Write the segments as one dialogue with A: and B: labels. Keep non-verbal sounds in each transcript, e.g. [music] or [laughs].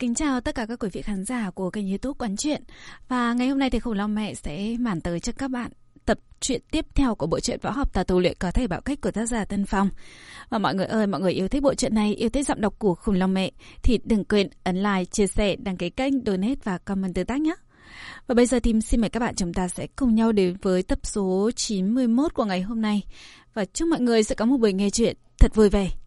A: kính chào tất cả các quý vị khán giả của kênh youtube Quán Chuyện. Và ngày hôm nay thì Khủng Long Mẹ sẽ màn tới cho các bạn tập truyện tiếp theo của bộ truyện võ học tà tu luyện có thể bạo cách của tác giả Tân Phong. Và mọi người ơi, mọi người yêu thích bộ truyện này, yêu thích giọng đọc của Khủng Long Mẹ Thì đừng quên ấn like, chia sẻ, đăng ký kênh, donate và comment tương tác nhé. Và bây giờ thì xin mời các bạn chúng ta sẽ cùng nhau đến với tập số 91 của ngày hôm nay. Và chúc mọi người sẽ có một buổi nghe chuyện thật vui vẻ.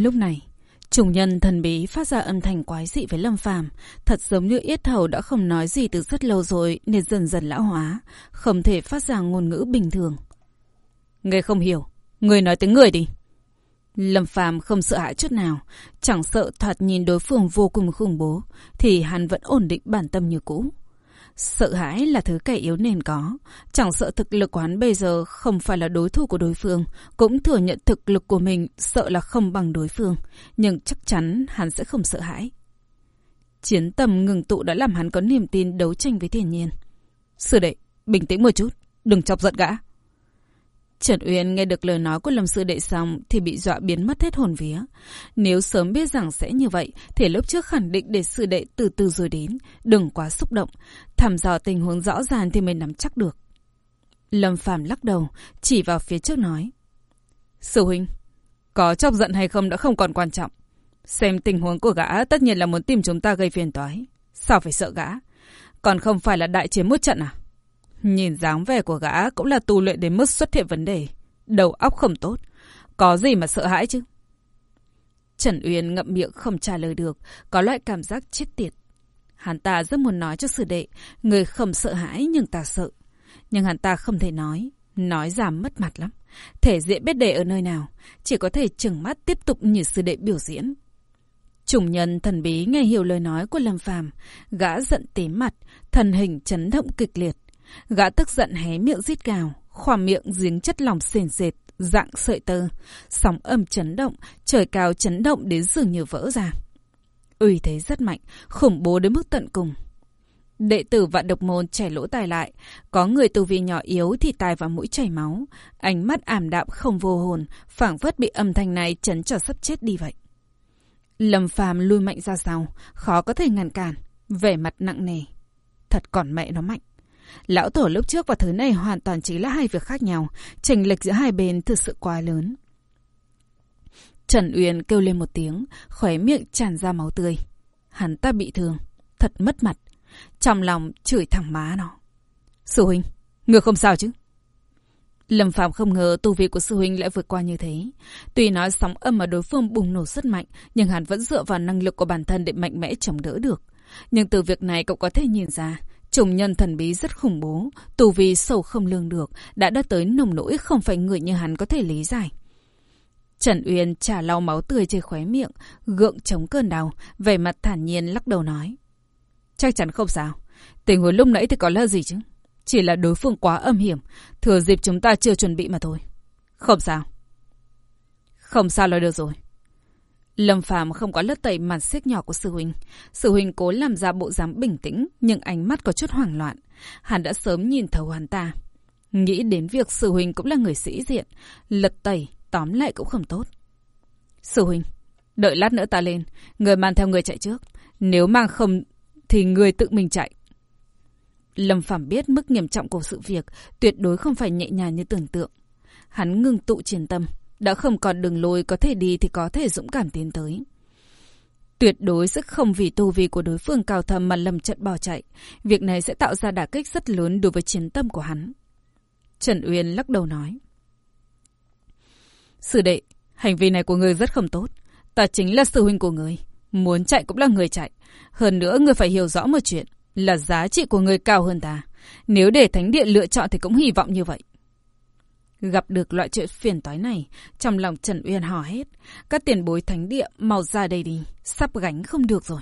A: Lúc này, Trùng nhân thần bí phát ra âm thanh quái dị với Lâm Phàm, thật giống như yết hầu đã không nói gì từ rất lâu rồi nên dần dần lão hóa, không thể phát ra ngôn ngữ bình thường. Người không hiểu, người nói tiếng người đi. Lâm Phàm không sợ hãi chút nào, chẳng sợ thoạt nhìn đối phương vô cùng khủng bố, thì hắn vẫn ổn định bản tâm như cũ. Sợ hãi là thứ kẻ yếu nên có. Chẳng sợ thực lực của hắn bây giờ không phải là đối thủ của đối phương. Cũng thừa nhận thực lực của mình sợ là không bằng đối phương. Nhưng chắc chắn hắn sẽ không sợ hãi. Chiến tầm ngừng tụ đã làm hắn có niềm tin đấu tranh với thiên nhiên. Sư đệ, bình tĩnh một chút. Đừng chọc giận gã. Trần Uyên nghe được lời nói của Lâm Sư Đệ xong thì bị dọa biến mất hết hồn vía. Nếu sớm biết rằng sẽ như vậy thì lúc trước khẳng định để Sư Đệ từ từ rồi đến, đừng quá xúc động. Thăm dò tình huống rõ ràng thì mới nắm chắc được. Lâm Phàm lắc đầu, chỉ vào phía trước nói. Sư Huynh, có chọc giận hay không đã không còn quan trọng. Xem tình huống của gã tất nhiên là muốn tìm chúng ta gây phiền toái. Sao phải sợ gã? Còn không phải là đại chiến một trận à? Nhìn dáng vẻ của gã cũng là tu luyện đến mức xuất hiện vấn đề. Đầu óc không tốt. Có gì mà sợ hãi chứ? Trần Uyên ngậm miệng không trả lời được, có loại cảm giác chết tiệt. Hắn ta rất muốn nói cho sư đệ, người không sợ hãi nhưng ta sợ. Nhưng hắn ta không thể nói, nói giảm mất mặt lắm. Thể diện biết đệ ở nơi nào, chỉ có thể chừng mắt tiếp tục như sư đệ biểu diễn. Trùng nhân thần bí nghe hiểu lời nói của Lâm Phàm, gã giận tím mặt, thần hình chấn động kịch liệt. Gã tức giận hé miệng rít gào, khỏa miệng giếng chất lỏng sền sệt, dạng sợi tơ. Sóng âm chấn động, trời cao chấn động đến dường như vỡ ra. Uy thế rất mạnh, khủng bố đến mức tận cùng. Đệ tử vạn độc môn chảy lỗ tai lại, có người tu vi nhỏ yếu thì tai vào mũi chảy máu, ánh mắt ảm đạm không vô hồn, phảng phất bị âm thanh này chấn cho sắp chết đi vậy. Lâm Phàm lui mạnh ra sau, khó có thể ngăn cản, vẻ mặt nặng nề. Thật còn mẹ nó mạnh. Lão Tổ lúc trước và thứ này hoàn toàn chỉ là hai việc khác nhau, chênh lệch giữa hai bên thực sự quá lớn. Trần Uyên kêu lên một tiếng, khóe miệng tràn ra máu tươi. Hắn ta bị thương, thật mất mặt. Trong lòng chửi thẳng má nó. Sư huynh, ngược không sao chứ? Lâm Phạm không ngờ tu vi của sư huynh lại vượt qua như thế. Tuy nói sóng âm mà đối phương bùng nổ rất mạnh, nhưng hắn vẫn dựa vào năng lực của bản thân để mạnh mẽ chống đỡ được. Nhưng từ việc này cậu có thể nhìn ra, Trùng nhân thần bí rất khủng bố, tù vi sâu không lương được, đã đã tới nồng nỗi không phải người như hắn có thể lý giải. Trần Uyên trả lau máu tươi trên khóe miệng, gượng chống cơn đau, vẻ mặt thản nhiên lắc đầu nói. Chắc chắn không sao. Tình huống lúc nãy thì có là gì chứ? Chỉ là đối phương quá âm hiểm, thừa dịp chúng ta chưa chuẩn bị mà thôi. Không sao. Không sao là được rồi. Lâm Phàm không có lất tẩy màn xiếc nhỏ của sư huynh. Sư huynh cố làm ra bộ dáng bình tĩnh, nhưng ánh mắt có chút hoảng loạn. Hắn đã sớm nhìn thấu hắn ta. Nghĩ đến việc sư huynh cũng là người sĩ diện, lật tẩy, tóm lại cũng không tốt. Sư huynh, đợi lát nữa ta lên, người mang theo người chạy trước. Nếu mang không thì người tự mình chạy. Lâm Phàm biết mức nghiêm trọng của sự việc, tuyệt đối không phải nhẹ nhàng như tưởng tượng. Hắn ngừng tụ triển tâm, đã không còn đường lối có thể đi thì có thể dũng cảm tiến tới. Tuyệt đối sẽ không vì tu vi của đối phương cao thầm mà lầm trận bỏ chạy. Việc này sẽ tạo ra đả kích rất lớn đối với chiến tâm của hắn. Trần Uyên lắc đầu nói. Sư đệ, hành vi này của người rất không tốt. Ta chính là sư huynh của người. Muốn chạy cũng là người chạy. Hơn nữa người phải hiểu rõ một chuyện. Là giá trị của người cao hơn ta. Nếu để thánh địa lựa chọn thì cũng hy vọng như vậy. Gặp được loại chuyện phiền toái này, trong lòng Trần Uyên hò hết. Các tiền bối thánh địa mau ra đây đi, sắp gánh không được rồi.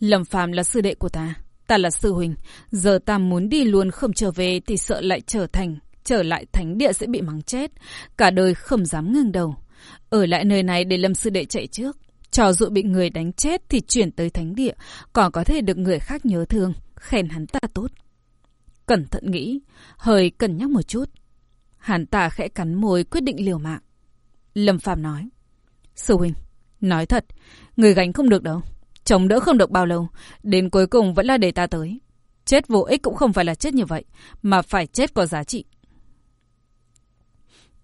A: Lâm Phàm là sư đệ của ta, ta là sư huynh, giờ ta muốn đi luôn không trở về thì sợ lại trở thành, trở lại thánh địa sẽ bị mắng chết. Cả đời không dám ngưng đầu. Ở lại nơi này để lâm sư đệ chạy trước. Cho dụ bị người đánh chết thì chuyển tới thánh địa, còn có thể được người khác nhớ thương, khen hắn ta tốt. Cẩn thận nghĩ, hơi cân nhắc một chút. Hắn ta khẽ cắn môi quyết định liều mạng. Lâm Phàm nói. Sư huynh, nói thật, người gánh không được đâu. Chống đỡ không được bao lâu, đến cuối cùng vẫn là để ta tới. Chết vô ích cũng không phải là chết như vậy, mà phải chết có giá trị.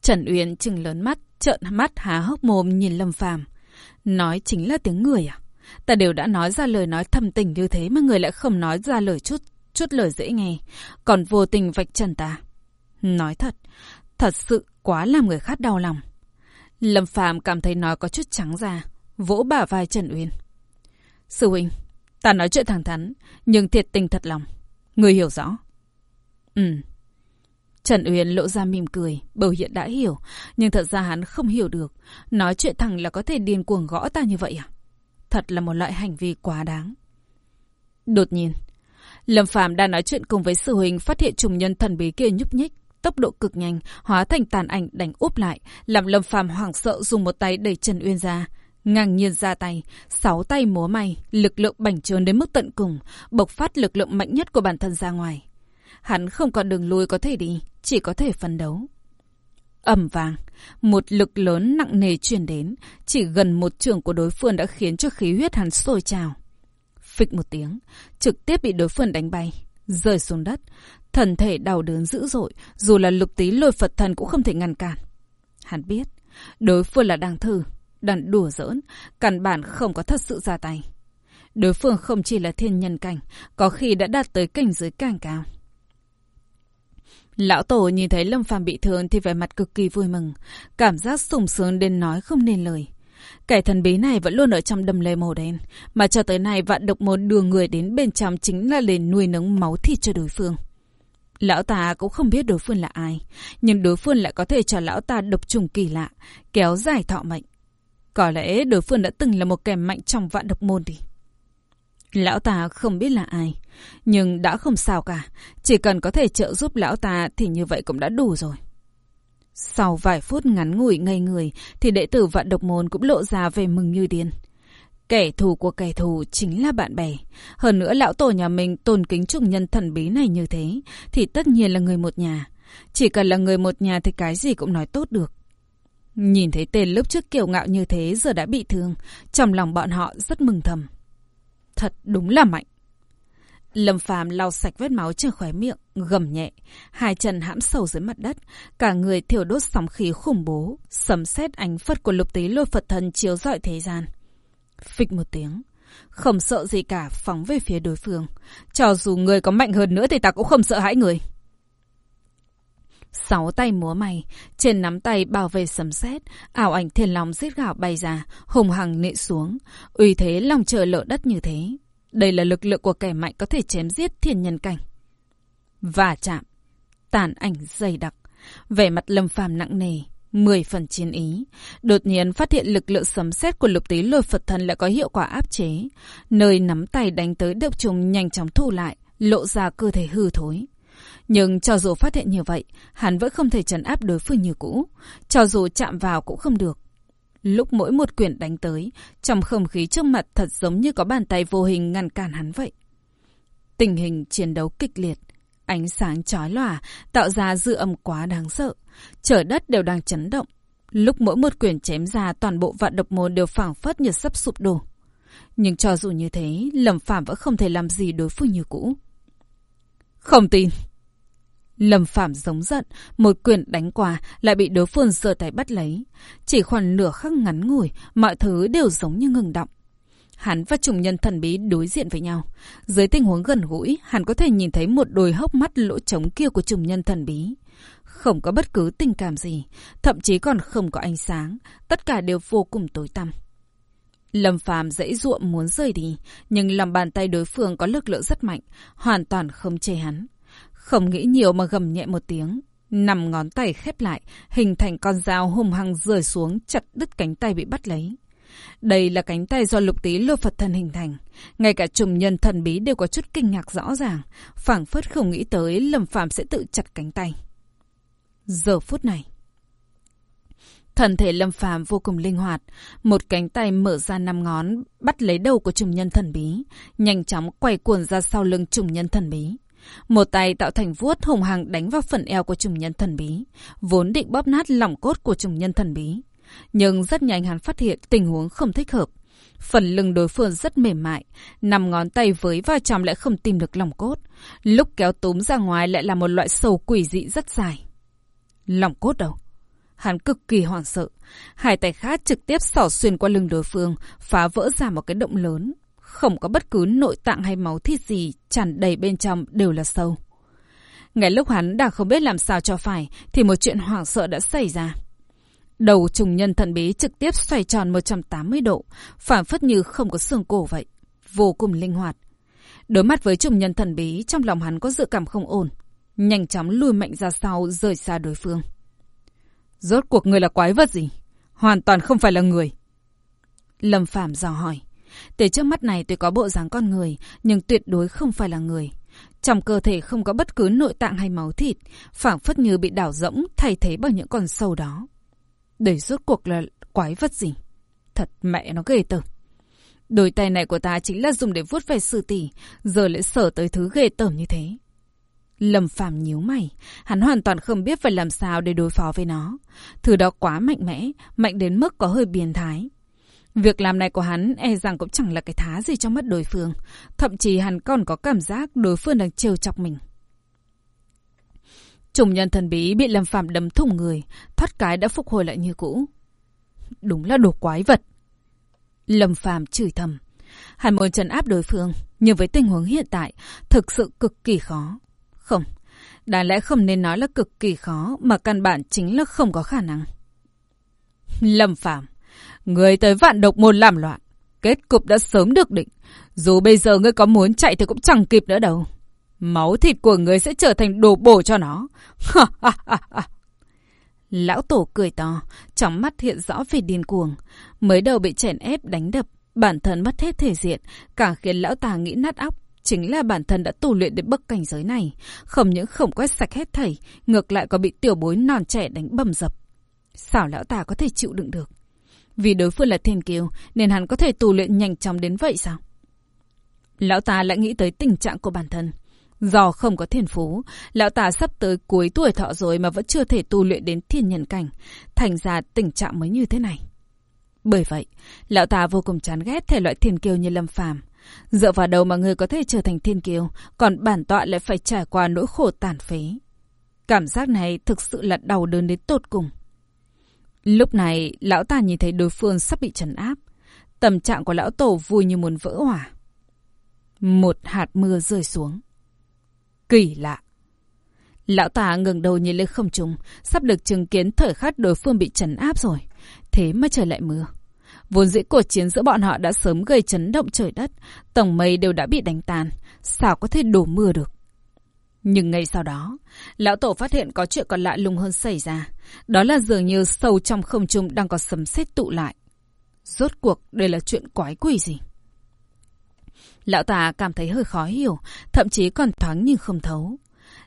A: Trần Uyên chừng lớn mắt, trợn mắt há hốc mồm nhìn Lâm Phàm. Nói chính là tiếng người à? Ta đều đã nói ra lời nói thầm tình như thế mà người lại không nói ra lời chút chút lời dễ nghe, còn vô tình vạch trần ta. Nói thật, thật sự quá làm người khác đau lòng. Lâm Phàm cảm thấy nói có chút trắng ra, vỗ bả vai Trần Uyên. Sư huynh, ta nói chuyện thẳng thắn, nhưng thiệt tình thật lòng. Người hiểu rõ. Ừ. Trần Uyên lộ ra mỉm cười, bầu hiện đã hiểu, nhưng thật ra hắn không hiểu được. Nói chuyện thẳng là có thể điên cuồng gõ ta như vậy à? Thật là một loại hành vi quá đáng. Đột nhiên, Lâm Phàm đang nói chuyện cùng với sư huynh phát hiện trùng nhân thần bí kia nhúc nhích, tốc độ cực nhanh, hóa thành tàn ảnh đánh úp lại, làm Lâm Phàm hoảng sợ dùng một tay đẩy Trần Uyên ra. Ngang nhiên ra tay, sáu tay múa may, lực lượng bành trướng đến mức tận cùng, bộc phát lực lượng mạnh nhất của bản thân ra ngoài. Hắn không còn đường lui có thể đi, chỉ có thể phấn đấu. ầm vàng, một lực lớn nặng nề truyền đến, chỉ gần một trường của đối phương đã khiến cho khí huyết hắn sôi trào. Phịch một tiếng, trực tiếp bị đối phương đánh bay, rơi xuống đất. Thần thể đau đớn dữ dội, dù là lục tí lôi Phật thần cũng không thể ngăn cản. Hắn biết, đối phương là đang thử, đang đùa giỡn, căn bản không có thật sự ra tay. Đối phương không chỉ là thiên nhân cảnh, có khi đã đạt tới cảnh giới càng cao. Lão Tổ nhìn thấy Lâm Phàm bị thương thì vẻ mặt cực kỳ vui mừng, cảm giác sùng sướng đến nói không nên lời. Kẻ thần bí này vẫn luôn ở trong đầm lầy màu đen, mà cho tới nay vạn độc môn đưa người đến bên trong chính là để nuôi nấng máu thịt cho đối phương. Lão ta cũng không biết đối phương là ai, nhưng đối phương lại có thể cho lão ta độc trùng kỳ lạ, kéo dài thọ mệnh. Có lẽ đối phương đã từng là một kẻ mạnh trong vạn độc môn đi. Lão ta không biết là ai, nhưng đã không sao cả, chỉ cần có thể trợ giúp lão ta thì như vậy cũng đã đủ rồi. Sau vài phút ngắn ngủi ngây người thì đệ tử vạn độc môn cũng lộ ra về mừng như điên. Kẻ thù của kẻ thù chính là bạn bè. Hơn nữa lão tổ nhà mình tôn kính trùng nhân thần bí này như thế thì tất nhiên là người một nhà. Chỉ cần là người một nhà thì cái gì cũng nói tốt được. Nhìn thấy tên lúc trước kiều ngạo như thế giờ đã bị thương, trong lòng bọn họ rất mừng thầm. Thật đúng là mạnh. Lâm Phàm lau sạch vết máu trên khóe miệng, gầm nhẹ, hai chân hãm sâu dưới mặt đất, cả người thiêu đốt sóng khí khủng bố, sấm sét ánh phật của lục tí lôi Phật thần chiếu rọi thế gian. Phịch một tiếng, không sợ gì cả phóng về phía đối phương. Cho dù người có mạnh hơn nữa thì ta cũng không sợ hãi người. Sáu tay múa mày trên nắm tay bảo vệ sấm sét, ảo ảnh thiên long giết gạo bay ra, hùng hằng nện xuống, uy thế lòng trời lỡ đất như thế. Đây là lực lượng của kẻ mạnh có thể chém giết thiên nhân cảnh. Và chạm, tàn ảnh dày đặc, vẻ mặt lâm phàm nặng nề, mười phần chiến ý. Đột nhiên phát hiện lực lượng sấm sét của lục tí lôi Phật thần lại có hiệu quả áp chế. Nơi nắm tay đánh tới độc trùng nhanh chóng thu lại, lộ ra cơ thể hư thối. Nhưng cho dù phát hiện như vậy, hắn vẫn không thể trấn áp đối phương như cũ. Cho dù chạm vào cũng không được. Lúc mỗi một quyền đánh tới, trong không khí trước mặt thật giống như có bàn tay vô hình ngăn cản hắn vậy. Tình hình chiến đấu kịch liệt, ánh sáng chói lòa tạo ra dư âm quá đáng sợ. Trời đất đều đang chấn động. Lúc mỗi một quyền chém ra toàn bộ vạn độc môn đều phảng phất như sắp sụp đổ. Nhưng cho dù như thế, Lâm Phạm vẫn không thể làm gì đối phương như cũ. Không tin. Lâm Phạm giống giận, một quyền đánh qua lại bị đối phương giơ tay bắt lấy. Chỉ khoảng nửa khắc ngắn ngủi, mọi thứ đều giống như ngừng động. Hắn và trùng nhân thần bí đối diện với nhau. Dưới tình huống gần gũi, hắn có thể nhìn thấy một đôi hốc mắt lỗ trống kia của trùng nhân thần bí. Không có bất cứ tình cảm gì, thậm chí còn không có ánh sáng, tất cả đều vô cùng tối tăm. Lâm Phàm dãy ruộng muốn rời đi, nhưng lòng bàn tay đối phương có lực lượng rất mạnh, hoàn toàn không chê hắn. Không nghĩ nhiều mà gầm nhẹ một tiếng. Nằm ngón tay khép lại, hình thành con dao hùng hăng rơi xuống chặt đứt cánh tay bị bắt lấy. Đây là cánh tay do lục tí lô Phật thần hình thành. Ngay cả trùng nhân thần bí đều có chút kinh ngạc rõ ràng. phảng phất không nghĩ tới Lâm Phàm sẽ tự chặt cánh tay. Giờ phút này. Thần thể Lâm Phàm vô cùng linh hoạt, một cánh tay mở ra năm ngón, bắt lấy đầu của trùng nhân thần bí, nhanh chóng quay cuồng ra sau lưng trùng nhân thần bí. Một tay tạo thành vuốt hùng hằng đánh vào phần eo của trùng nhân thần bí, vốn định bóp nát lòng cốt của trùng nhân thần bí. Nhưng rất nhanh hắn phát hiện tình huống không thích hợp. Phần lưng đối phương rất mềm mại, nằm ngón tay với vào trong lại không tìm được lòng cốt. Lúc kéo túm ra ngoài lại là một loại sầu quỷ dị rất dài. Lòng cốt đâu? Hắn cực kỳ hoảng sợ. Hai tay khác trực tiếp xỏ xuyên qua lưng đối phương, phá vỡ ra một cái động lớn. Không có bất cứ nội tạng hay máu thịt gì, tràn đầy bên trong đều là sâu. Ngay lúc hắn đang không biết làm sao cho phải, thì một chuyện hoảng sợ đã xảy ra. Đầu trùng nhân thần bí trực tiếp xoay tròn 180 độ, phản phất như không có xương cổ vậy. Vô cùng linh hoạt. Đối mặt với trùng nhân thần bí, trong lòng hắn có dự cảm không ổn. Nhanh chóng lùi mạnh ra sau, rời xa đối phương. Rốt cuộc người là quái vật gì? Hoàn toàn không phải là người. Lâm Phạm dò hỏi. Từ trước mắt này tôi có bộ dáng con người, nhưng tuyệt đối không phải là người. Trong cơ thể không có bất cứ nội tạng hay máu thịt, phảng phất như bị đảo rỗng, thay thế bằng những con sâu đó. Để rốt cuộc là quái vật gì? Thật mẹ nó ghê tởm. Đôi tay này của ta chính là dùng để vuốt về sư tỷ, giờ lại sở tới thứ ghê tởm như thế. Lâm Phàm nhíu mày, hắn hoàn toàn không biết phải làm sao để đối phó với nó. Thứ đó quá mạnh mẽ, mạnh đến mức có hơi biến thái. Việc làm này của hắn e rằng cũng chẳng là cái thá gì trong mắt đối phương. Thậm chí hắn còn có cảm giác đối phương đang trêu chọc mình. Trùng nhân thần bí bị Lâm phạm đấm thủng người, thoát cái đã phục hồi lại như cũ. Đúng là đồ quái vật. Lâm Phạm chửi thầm. Hắn muốn trấn áp đối phương, nhưng với tình huống hiện tại, thực sự cực kỳ khó. Không, đáng lẽ không nên nói là cực kỳ khó, mà căn bản chính là không có khả năng. Lâm Phạm. Người tới vạn độc môn làm loạn. Kết cục đã sớm được định. Dù bây giờ ngươi có muốn chạy thì cũng chẳng kịp nữa đâu. Máu thịt của người sẽ trở thành đồ bổ cho nó. Lão tổ cười to, trong mắt hiện rõ về điên cuồng. Mới đầu bị chèn ép đánh đập, bản thân mất hết thể diện, càng khiến lão ta nghĩ nát óc. Chính là bản thân đã tu luyện đến bậc cảnh giới này. Không những không quét sạch hết thảy, ngược lại còn bị tiểu bối non trẻ đánh bầm dập. Sao lão ta có thể chịu đựng được? Vì đối phương là thiên kiều, nên hắn có thể tu luyện nhanh chóng đến vậy sao? Lão ta lại nghĩ tới tình trạng của bản thân. Do không có thiên phú, lão ta sắp tới cuối tuổi thọ rồi mà vẫn chưa thể tu luyện đến thiên nhân cảnh. Thành ra tình trạng mới như thế này. Bởi vậy, lão ta vô cùng chán ghét thể loại thiên kiêu như lâm phàm. Dựa vào đầu mà người có thể trở thành thiên kiêu, còn bản tọa lại phải trải qua nỗi khổ tàn phế. Cảm giác này thực sự là đau đớn đến tột cùng. Lúc này, lão ta nhìn thấy đối phương sắp bị trấn áp. Tâm trạng của lão tổ vui như muốn vỡ hỏa. Một hạt mưa rơi xuống. Kỳ lạ. Lão ta ngừng đầu nhìn lên không trung, sắp được chứng kiến thời khắc đối phương bị trấn áp rồi. Thế mà trời lại mưa. Vốn dĩ cuộc chiến giữa bọn họ đã sớm gây chấn động trời đất, tổng mây đều đã bị đánh tan, sao có thể đổ mưa được. Nhưng ngay sau đó, lão tổ phát hiện có chuyện còn lạ lùng hơn xảy ra. Đó là dường như sâu trong không trung đang có sấm sét tụ lại. Rốt cuộc đây là chuyện quái quỷ gì? Lão ta cảm thấy hơi khó hiểu, thậm chí còn thoáng nhưng không thấu.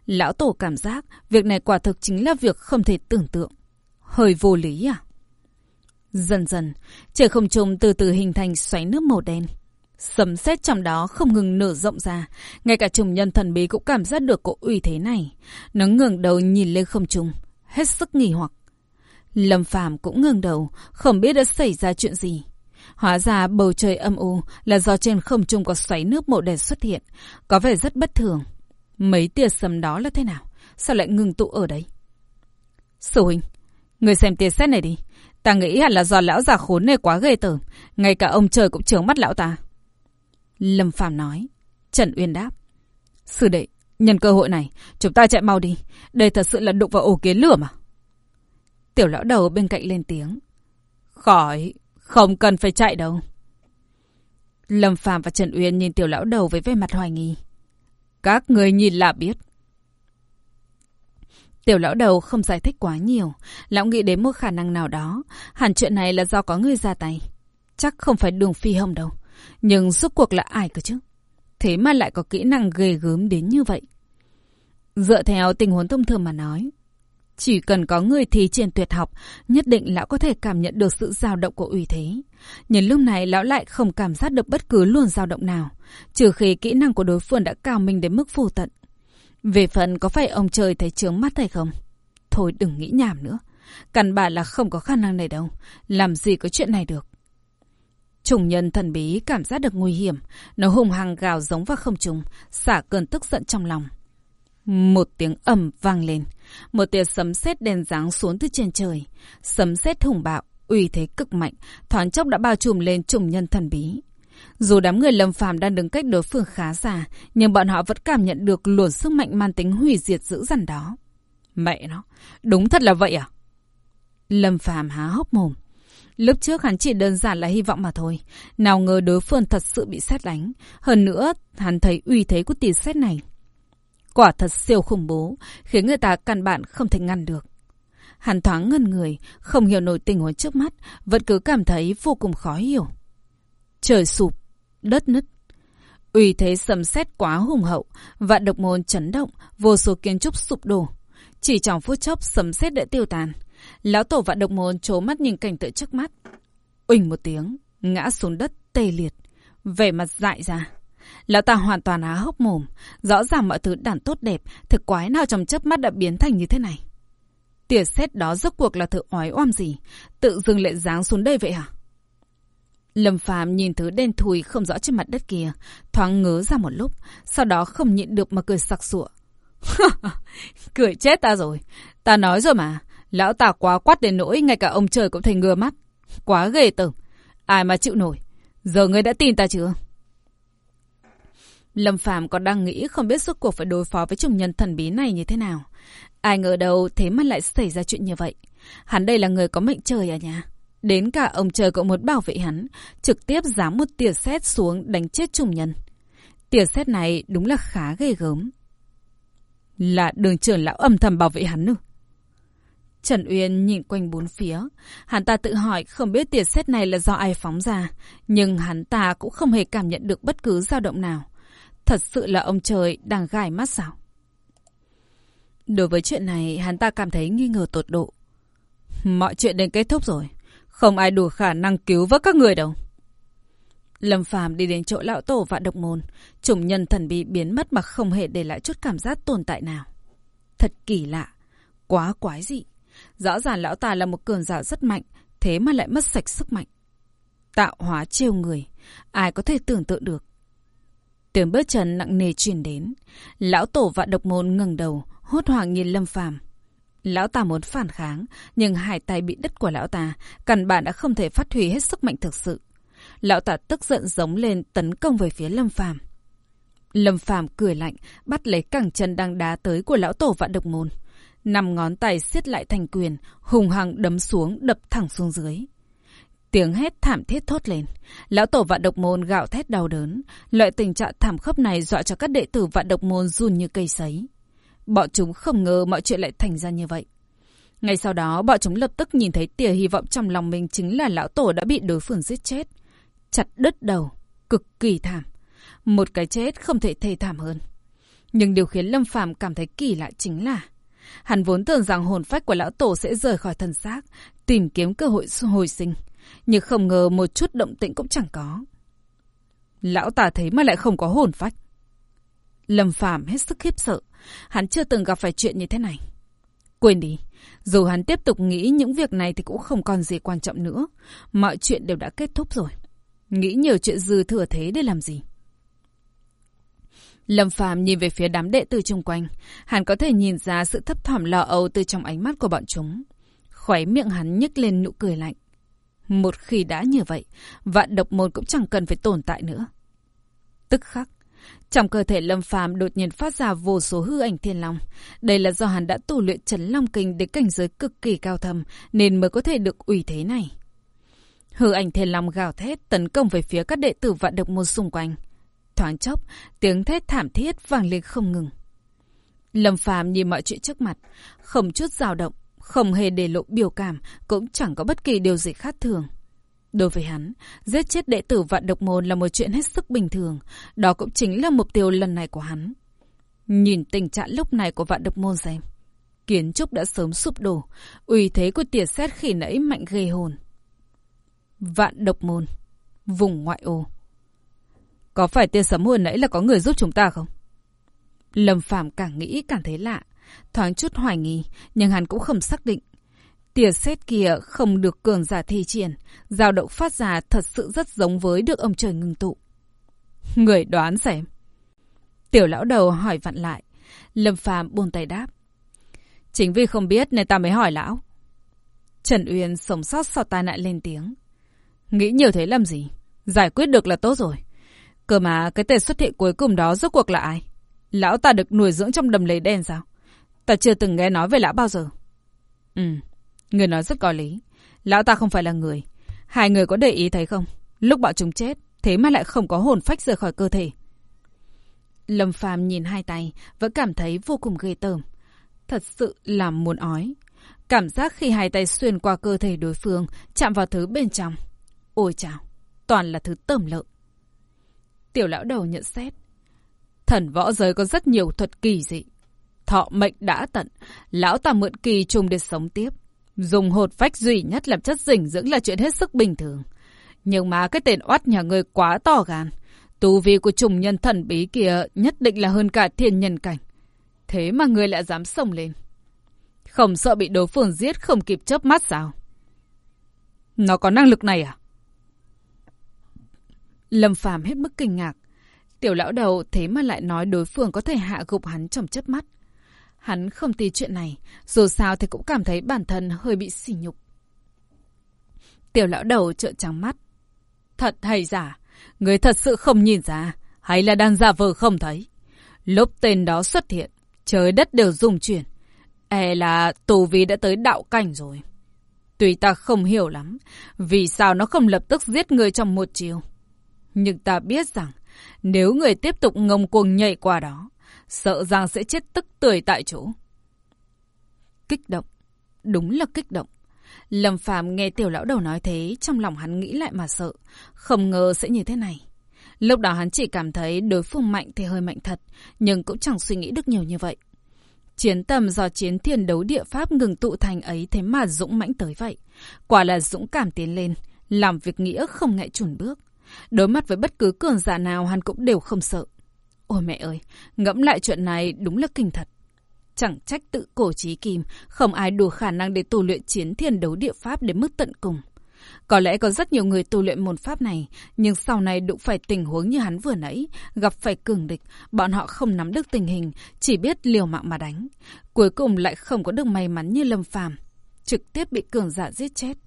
A: Lão tổ cảm giác việc này quả thực chính là việc không thể tưởng tượng. Hơi vô lý à? Dần dần, trời không trung từ từ hình thành xoáy nước màu đen. Sấm sét trong đó không ngừng nở rộng ra, ngay cả trùng nhân thần bí cũng cảm giác được cỗ uy thế này. Nó ngẩng đầu nhìn lên không trung, hết sức nghỉ hoặc. Lâm Phàm cũng ngẩng đầu, không biết đã xảy ra chuyện gì. Hóa ra bầu trời âm u là do trên không trung có xoáy nước mộ đèn xuất hiện, có vẻ rất bất thường. Mấy tia sấm đó là thế nào? Sao lại ngừng tụ ở đây? Sư huynh, người xem tia xét này đi. Ta nghĩ hẳn là do lão già khốn này quá ghê tởm, ngay cả ông trời cũng trướng mắt lão ta. Lâm Phàm nói. Trần Uyên đáp. Sư đệ, nhân cơ hội này, chúng ta chạy mau đi. Đây thật sự là đụng vào ổ kiến lửa mà. Tiểu lão đầu bên cạnh lên tiếng. Khỏi, không cần phải chạy đâu. Lâm Phàm và Trần Uyên nhìn tiểu lão đầu với vẻ mặt hoài nghi. Các người nhìn là biết. Tiểu lão đầu không giải thích quá nhiều. Lão nghĩ đến một khả năng nào đó. Hẳn chuyện này là do có người ra tay. Chắc không phải đường phi hồng đâu. Nhưng suốt cuộc là ai cơ chứ? Thế mà lại có kỹ năng ghê gớm đến như vậy. Dựa theo tình huống thông thường mà nói, chỉ cần có người thi triển tuyệt học, nhất định lão có thể cảm nhận được sự dao động của uy thế. Nhưng lúc này lão lại không cảm giác được bất cứ luồng dao động nào, trừ khi kỹ năng của đối phương đã cao minh đến mức phù tận. Về phần có phải ông trời thấy trướng mắt hay không? Thôi đừng nghĩ nhảm nữa. Căn bản là không có khả năng này đâu. Làm gì có chuyện này được. Trùng nhân thần bí cảm giác được nguy hiểm. Nó hùng hăng gào giống vào không trung, xả cơn tức giận trong lòng. Một tiếng ầm vang lên. Một tia sấm sét đen giáng xuống từ trên trời. Sấm sét hùng bạo, uy thế cực mạnh, thoáng chốc đã bao trùm lên trùng nhân thần bí. Dù đám người lâm phàm đang đứng cách đối phương khá xa, nhưng bọn họ vẫn cảm nhận được luồn sức mạnh man tính hủy diệt dữ dằn đó. Mẹ nó, đúng thật là vậy à? Lâm phàm há hốc mồm. Lúc trước hắn chỉ đơn giản là hy vọng mà thôi. Nào ngờ đối phương thật sự bị xét đánh. Hơn nữa, hắn thấy uy thế của tỷ xét này. Quả thật siêu khủng bố, khiến người ta căn bản không thể ngăn được. Hắn thoáng ngân người, không hiểu nổi tình huống trước mắt, vẫn cứ cảm thấy vô cùng khó hiểu. Trời sụp, đất nứt. Uy thế sầm xét quá hùng hậu, vạn độc môn chấn động, vô số kiến trúc sụp đổ. Chỉ trong phút chốc sầm xét đã tiêu tàn. Lão tổ vạn độc môn trố mắt nhìn cảnh tượng trước mắt. Uỳnh một tiếng, ngã xuống đất tê liệt, vẻ mặt dại ra. Lão ta hoàn toàn há hốc mồm, rõ ràng mọi thứ đản tốt đẹp, thực quái nào trong chớp mắt đã biến thành như thế này. Tỉa xét đó rốt cuộc là thứ oái oăm gì, tự dưng lại giáng xuống đây vậy hả? Lâm Phàm nhìn thứ đen thùi không rõ trên mặt đất kia, thoáng ngớ ra một lúc, sau đó không nhịn được mà cười sặc sụa. [laughs] cười chết ta rồi, ta nói rồi mà, lão ta quá quát đến nỗi ngay cả ông trời cũng thành ngừa mắt. Quá ghê tởm, ai mà chịu nổi. Giờ ngươi đã tin ta chưa? Lâm Phàm còn đang nghĩ không biết suốt cuộc phải đối phó với trùng nhân thần bí này như thế nào. Ai ngờ đâu thế mà lại xảy ra chuyện như vậy. Hắn đây là người có mệnh trời à nhà. Đến cả ông trời cũng muốn bảo vệ hắn, trực tiếp dám một tia sét xuống đánh chết trùng nhân. Tia sét này đúng là khá ghê gớm. Là đường trưởng lão âm thầm bảo vệ hắn nữa. Trần Uyên nhìn quanh bốn phía. Hắn ta tự hỏi không biết tiệt sét này là do ai phóng ra. Nhưng hắn ta cũng không hề cảm nhận được bất cứ dao động nào. Thật sự là ông trời đang gai mắt sao? Đối với chuyện này, hắn ta cảm thấy nghi ngờ tột độ. Mọi chuyện đến kết thúc rồi. Không ai đủ khả năng cứu vớt các người đâu. Lâm Phàm đi đến chỗ lão tổ vạn độc môn. Chủng nhân thần bị biến mất mà không hề để lại chút cảm giác tồn tại nào. Thật kỳ lạ. Quá quái dị. Rõ ràng lão ta là một cường giả rất mạnh, thế mà lại mất sạch sức mạnh. Tạo hóa trêu người. Ai có thể tưởng tượng được. Tiếng bước chân nặng nề truyền đến. Lão tổ vạn độc môn ngừng đầu, hốt hoảng nhìn Lâm Phàm. Lão ta muốn phản kháng, nhưng hai tay bị đứt của lão ta, căn bản đã không thể phát huy hết sức mạnh thực sự. Lão ta tức giận giống lên tấn công về phía Lâm Phàm. Lâm Phàm cười lạnh, bắt lấy cẳng chân đang đá tới của lão tổ vạn độc môn. Năm ngón tay siết lại thành quyền, hùng hăng đấm xuống, đập thẳng xuống dưới. Tiếng hét thảm thiết thốt lên. Lão tổ vạn độc môn gạo thét đau đớn. Loại tình trạng thảm khốc này dọa cho các đệ tử vạn độc môn run như cây sấy. Bọn chúng không ngờ mọi chuyện lại thành ra như vậy. Ngay sau đó, bọn chúng lập tức nhìn thấy tia hy vọng trong lòng mình chính là lão tổ đã bị đối phương giết chết. Chặt đứt đầu, cực kỳ thảm. Một cái chết không thể thê thảm hơn. Nhưng điều khiến Lâm Phàm cảm thấy kỳ lạ chính là hắn vốn tưởng rằng hồn phách của lão tổ sẽ rời khỏi thân xác, tìm kiếm cơ hội hồi sinh. Nhưng không ngờ một chút động tĩnh cũng chẳng có. Lão tả thấy mà lại không có hồn phách. Lâm Phàm hết sức khiếp sợ. Hắn chưa từng gặp phải chuyện như thế này. Quên đi. Dù hắn tiếp tục nghĩ những việc này thì cũng không còn gì quan trọng nữa. Mọi chuyện đều đã kết thúc rồi. Nghĩ nhiều chuyện dư thừa thế để làm gì? Lâm Phàm nhìn về phía đám đệ tử chung quanh. Hắn có thể nhìn ra sự thấp thỏm lo âu từ trong ánh mắt của bọn chúng. Khóe miệng hắn nhếch lên nụ cười lạnh. Một khi đã như vậy, vạn độc môn cũng chẳng cần phải tồn tại nữa. Tức khắc, trong cơ thể Lâm Phàm đột nhiên phát ra vô số hư ảnh thiên long. Đây là do hắn đã tu luyện chấn long kinh đến cảnh giới cực kỳ cao thầm nên mới có thể được ủy thế này. Hư ảnh thiên long gào thét tấn công về phía các đệ tử vạn độc môn xung quanh. Thoáng chốc, tiếng thét thảm thiết vang lên không ngừng. Lâm Phàm nhìn mọi chuyện trước mặt, không chút dao động, không hề để lộ biểu cảm, cũng chẳng có bất kỳ điều gì khác thường. Đối với hắn, giết chết đệ tử vạn độc môn là một chuyện hết sức bình thường. Đó cũng chính là mục tiêu lần này của hắn. Nhìn tình trạng lúc này của vạn độc môn xem. Kiến trúc đã sớm sụp đổ. uy thế của tỉa xét khi nãy mạnh ghê hồn. Vạn độc môn. Vùng ngoại ô. Có phải tia sấm hồi nãy là có người giúp chúng ta không? Lâm Phạm càng nghĩ càng thấy lạ. Thoáng chút hoài nghi, nhưng hắn cũng không xác định. Tia xét kia không được cường giả thi triển, dao động phát ra thật sự rất giống với được ông trời ngừng tụ. Người đoán xem. Tiểu lão đầu hỏi vặn lại. Lâm Phạm buông tay đáp. Chính vì không biết nên ta mới hỏi lão. Trần Uyên sống sót sau tai nạn lên tiếng. Nghĩ nhiều thế làm gì? Giải quyết được là tốt rồi. Cơ mà cái tên xuất hiện cuối cùng đó rốt cuộc là ai? Lão ta được nuôi dưỡng trong đầm lầy đen sao? Ta chưa từng nghe nói về lão bao giờ. Ừ, người nói rất có lý. Lão ta không phải là người. Hai người có để ý thấy không? Lúc bọn chúng chết, thế mà lại không có hồn phách rời khỏi cơ thể. Lâm Phàm nhìn hai tay, vẫn cảm thấy vô cùng ghê tởm. Thật sự là muốn ói. Cảm giác khi hai tay xuyên qua cơ thể đối phương, chạm vào thứ bên trong. Ôi chào, toàn là thứ tởm lợn. Tiểu lão đầu nhận xét. Thần võ giới có rất nhiều thuật kỳ dị. Thọ mệnh đã tận, lão ta mượn kỳ trùng để sống tiếp. Dùng hột phách duy nhất làm chất dinh dưỡng là chuyện hết sức bình thường. Nhưng mà cái tên oát nhà ngươi quá to gan. Tu vi của trùng nhân thần bí kia nhất định là hơn cả thiên nhân cảnh. Thế mà người lại dám sông lên. Không sợ bị đối phương giết không kịp chớp mắt sao? Nó có năng lực này à? Lâm Phàm hết mức kinh ngạc. Tiểu lão đầu thế mà lại nói đối phương có thể hạ gục hắn trong chớp mắt. Hắn không tin chuyện này, dù sao thì cũng cảm thấy bản thân hơi bị sỉ nhục. Tiểu lão đầu trợn trắng mắt. Thật hay giả? Người thật sự không nhìn ra, hay là đang giả vờ không thấy? Lúc tên đó xuất hiện, trời đất đều rung chuyển. E là tù vi đã tới đạo cảnh rồi. Tuy ta không hiểu lắm, vì sao nó không lập tức giết người trong một chiều. Nhưng ta biết rằng, nếu người tiếp tục ngông cuồng nhảy qua đó, sợ rằng sẽ chết tức tưởi tại chỗ. Kích động. Đúng là kích động. Lâm Phàm nghe tiểu lão đầu nói thế, trong lòng hắn nghĩ lại mà sợ. Không ngờ sẽ như thế này. Lúc đó hắn chỉ cảm thấy đối phương mạnh thì hơi mạnh thật, nhưng cũng chẳng suy nghĩ được nhiều như vậy. Chiến tầm do chiến thiên đấu địa pháp ngừng tụ thành ấy thế mà dũng mãnh tới vậy. Quả là dũng cảm tiến lên, làm việc nghĩa không ngại chùn bước. Đối mặt với bất cứ cường giả nào hắn cũng đều không sợ. Ôi mẹ ơi, ngẫm lại chuyện này đúng là kinh thật. Chẳng trách tự cổ trí kim, không ai đủ khả năng để tu luyện chiến thiên đấu địa pháp đến mức tận cùng. Có lẽ có rất nhiều người tu luyện môn pháp này, nhưng sau này đụng phải tình huống như hắn vừa nãy, gặp phải cường địch, bọn họ không nắm được tình hình, chỉ biết liều mạng mà đánh. Cuối cùng lại không có được may mắn như Lâm Phàm, trực tiếp bị cường giả giết chết.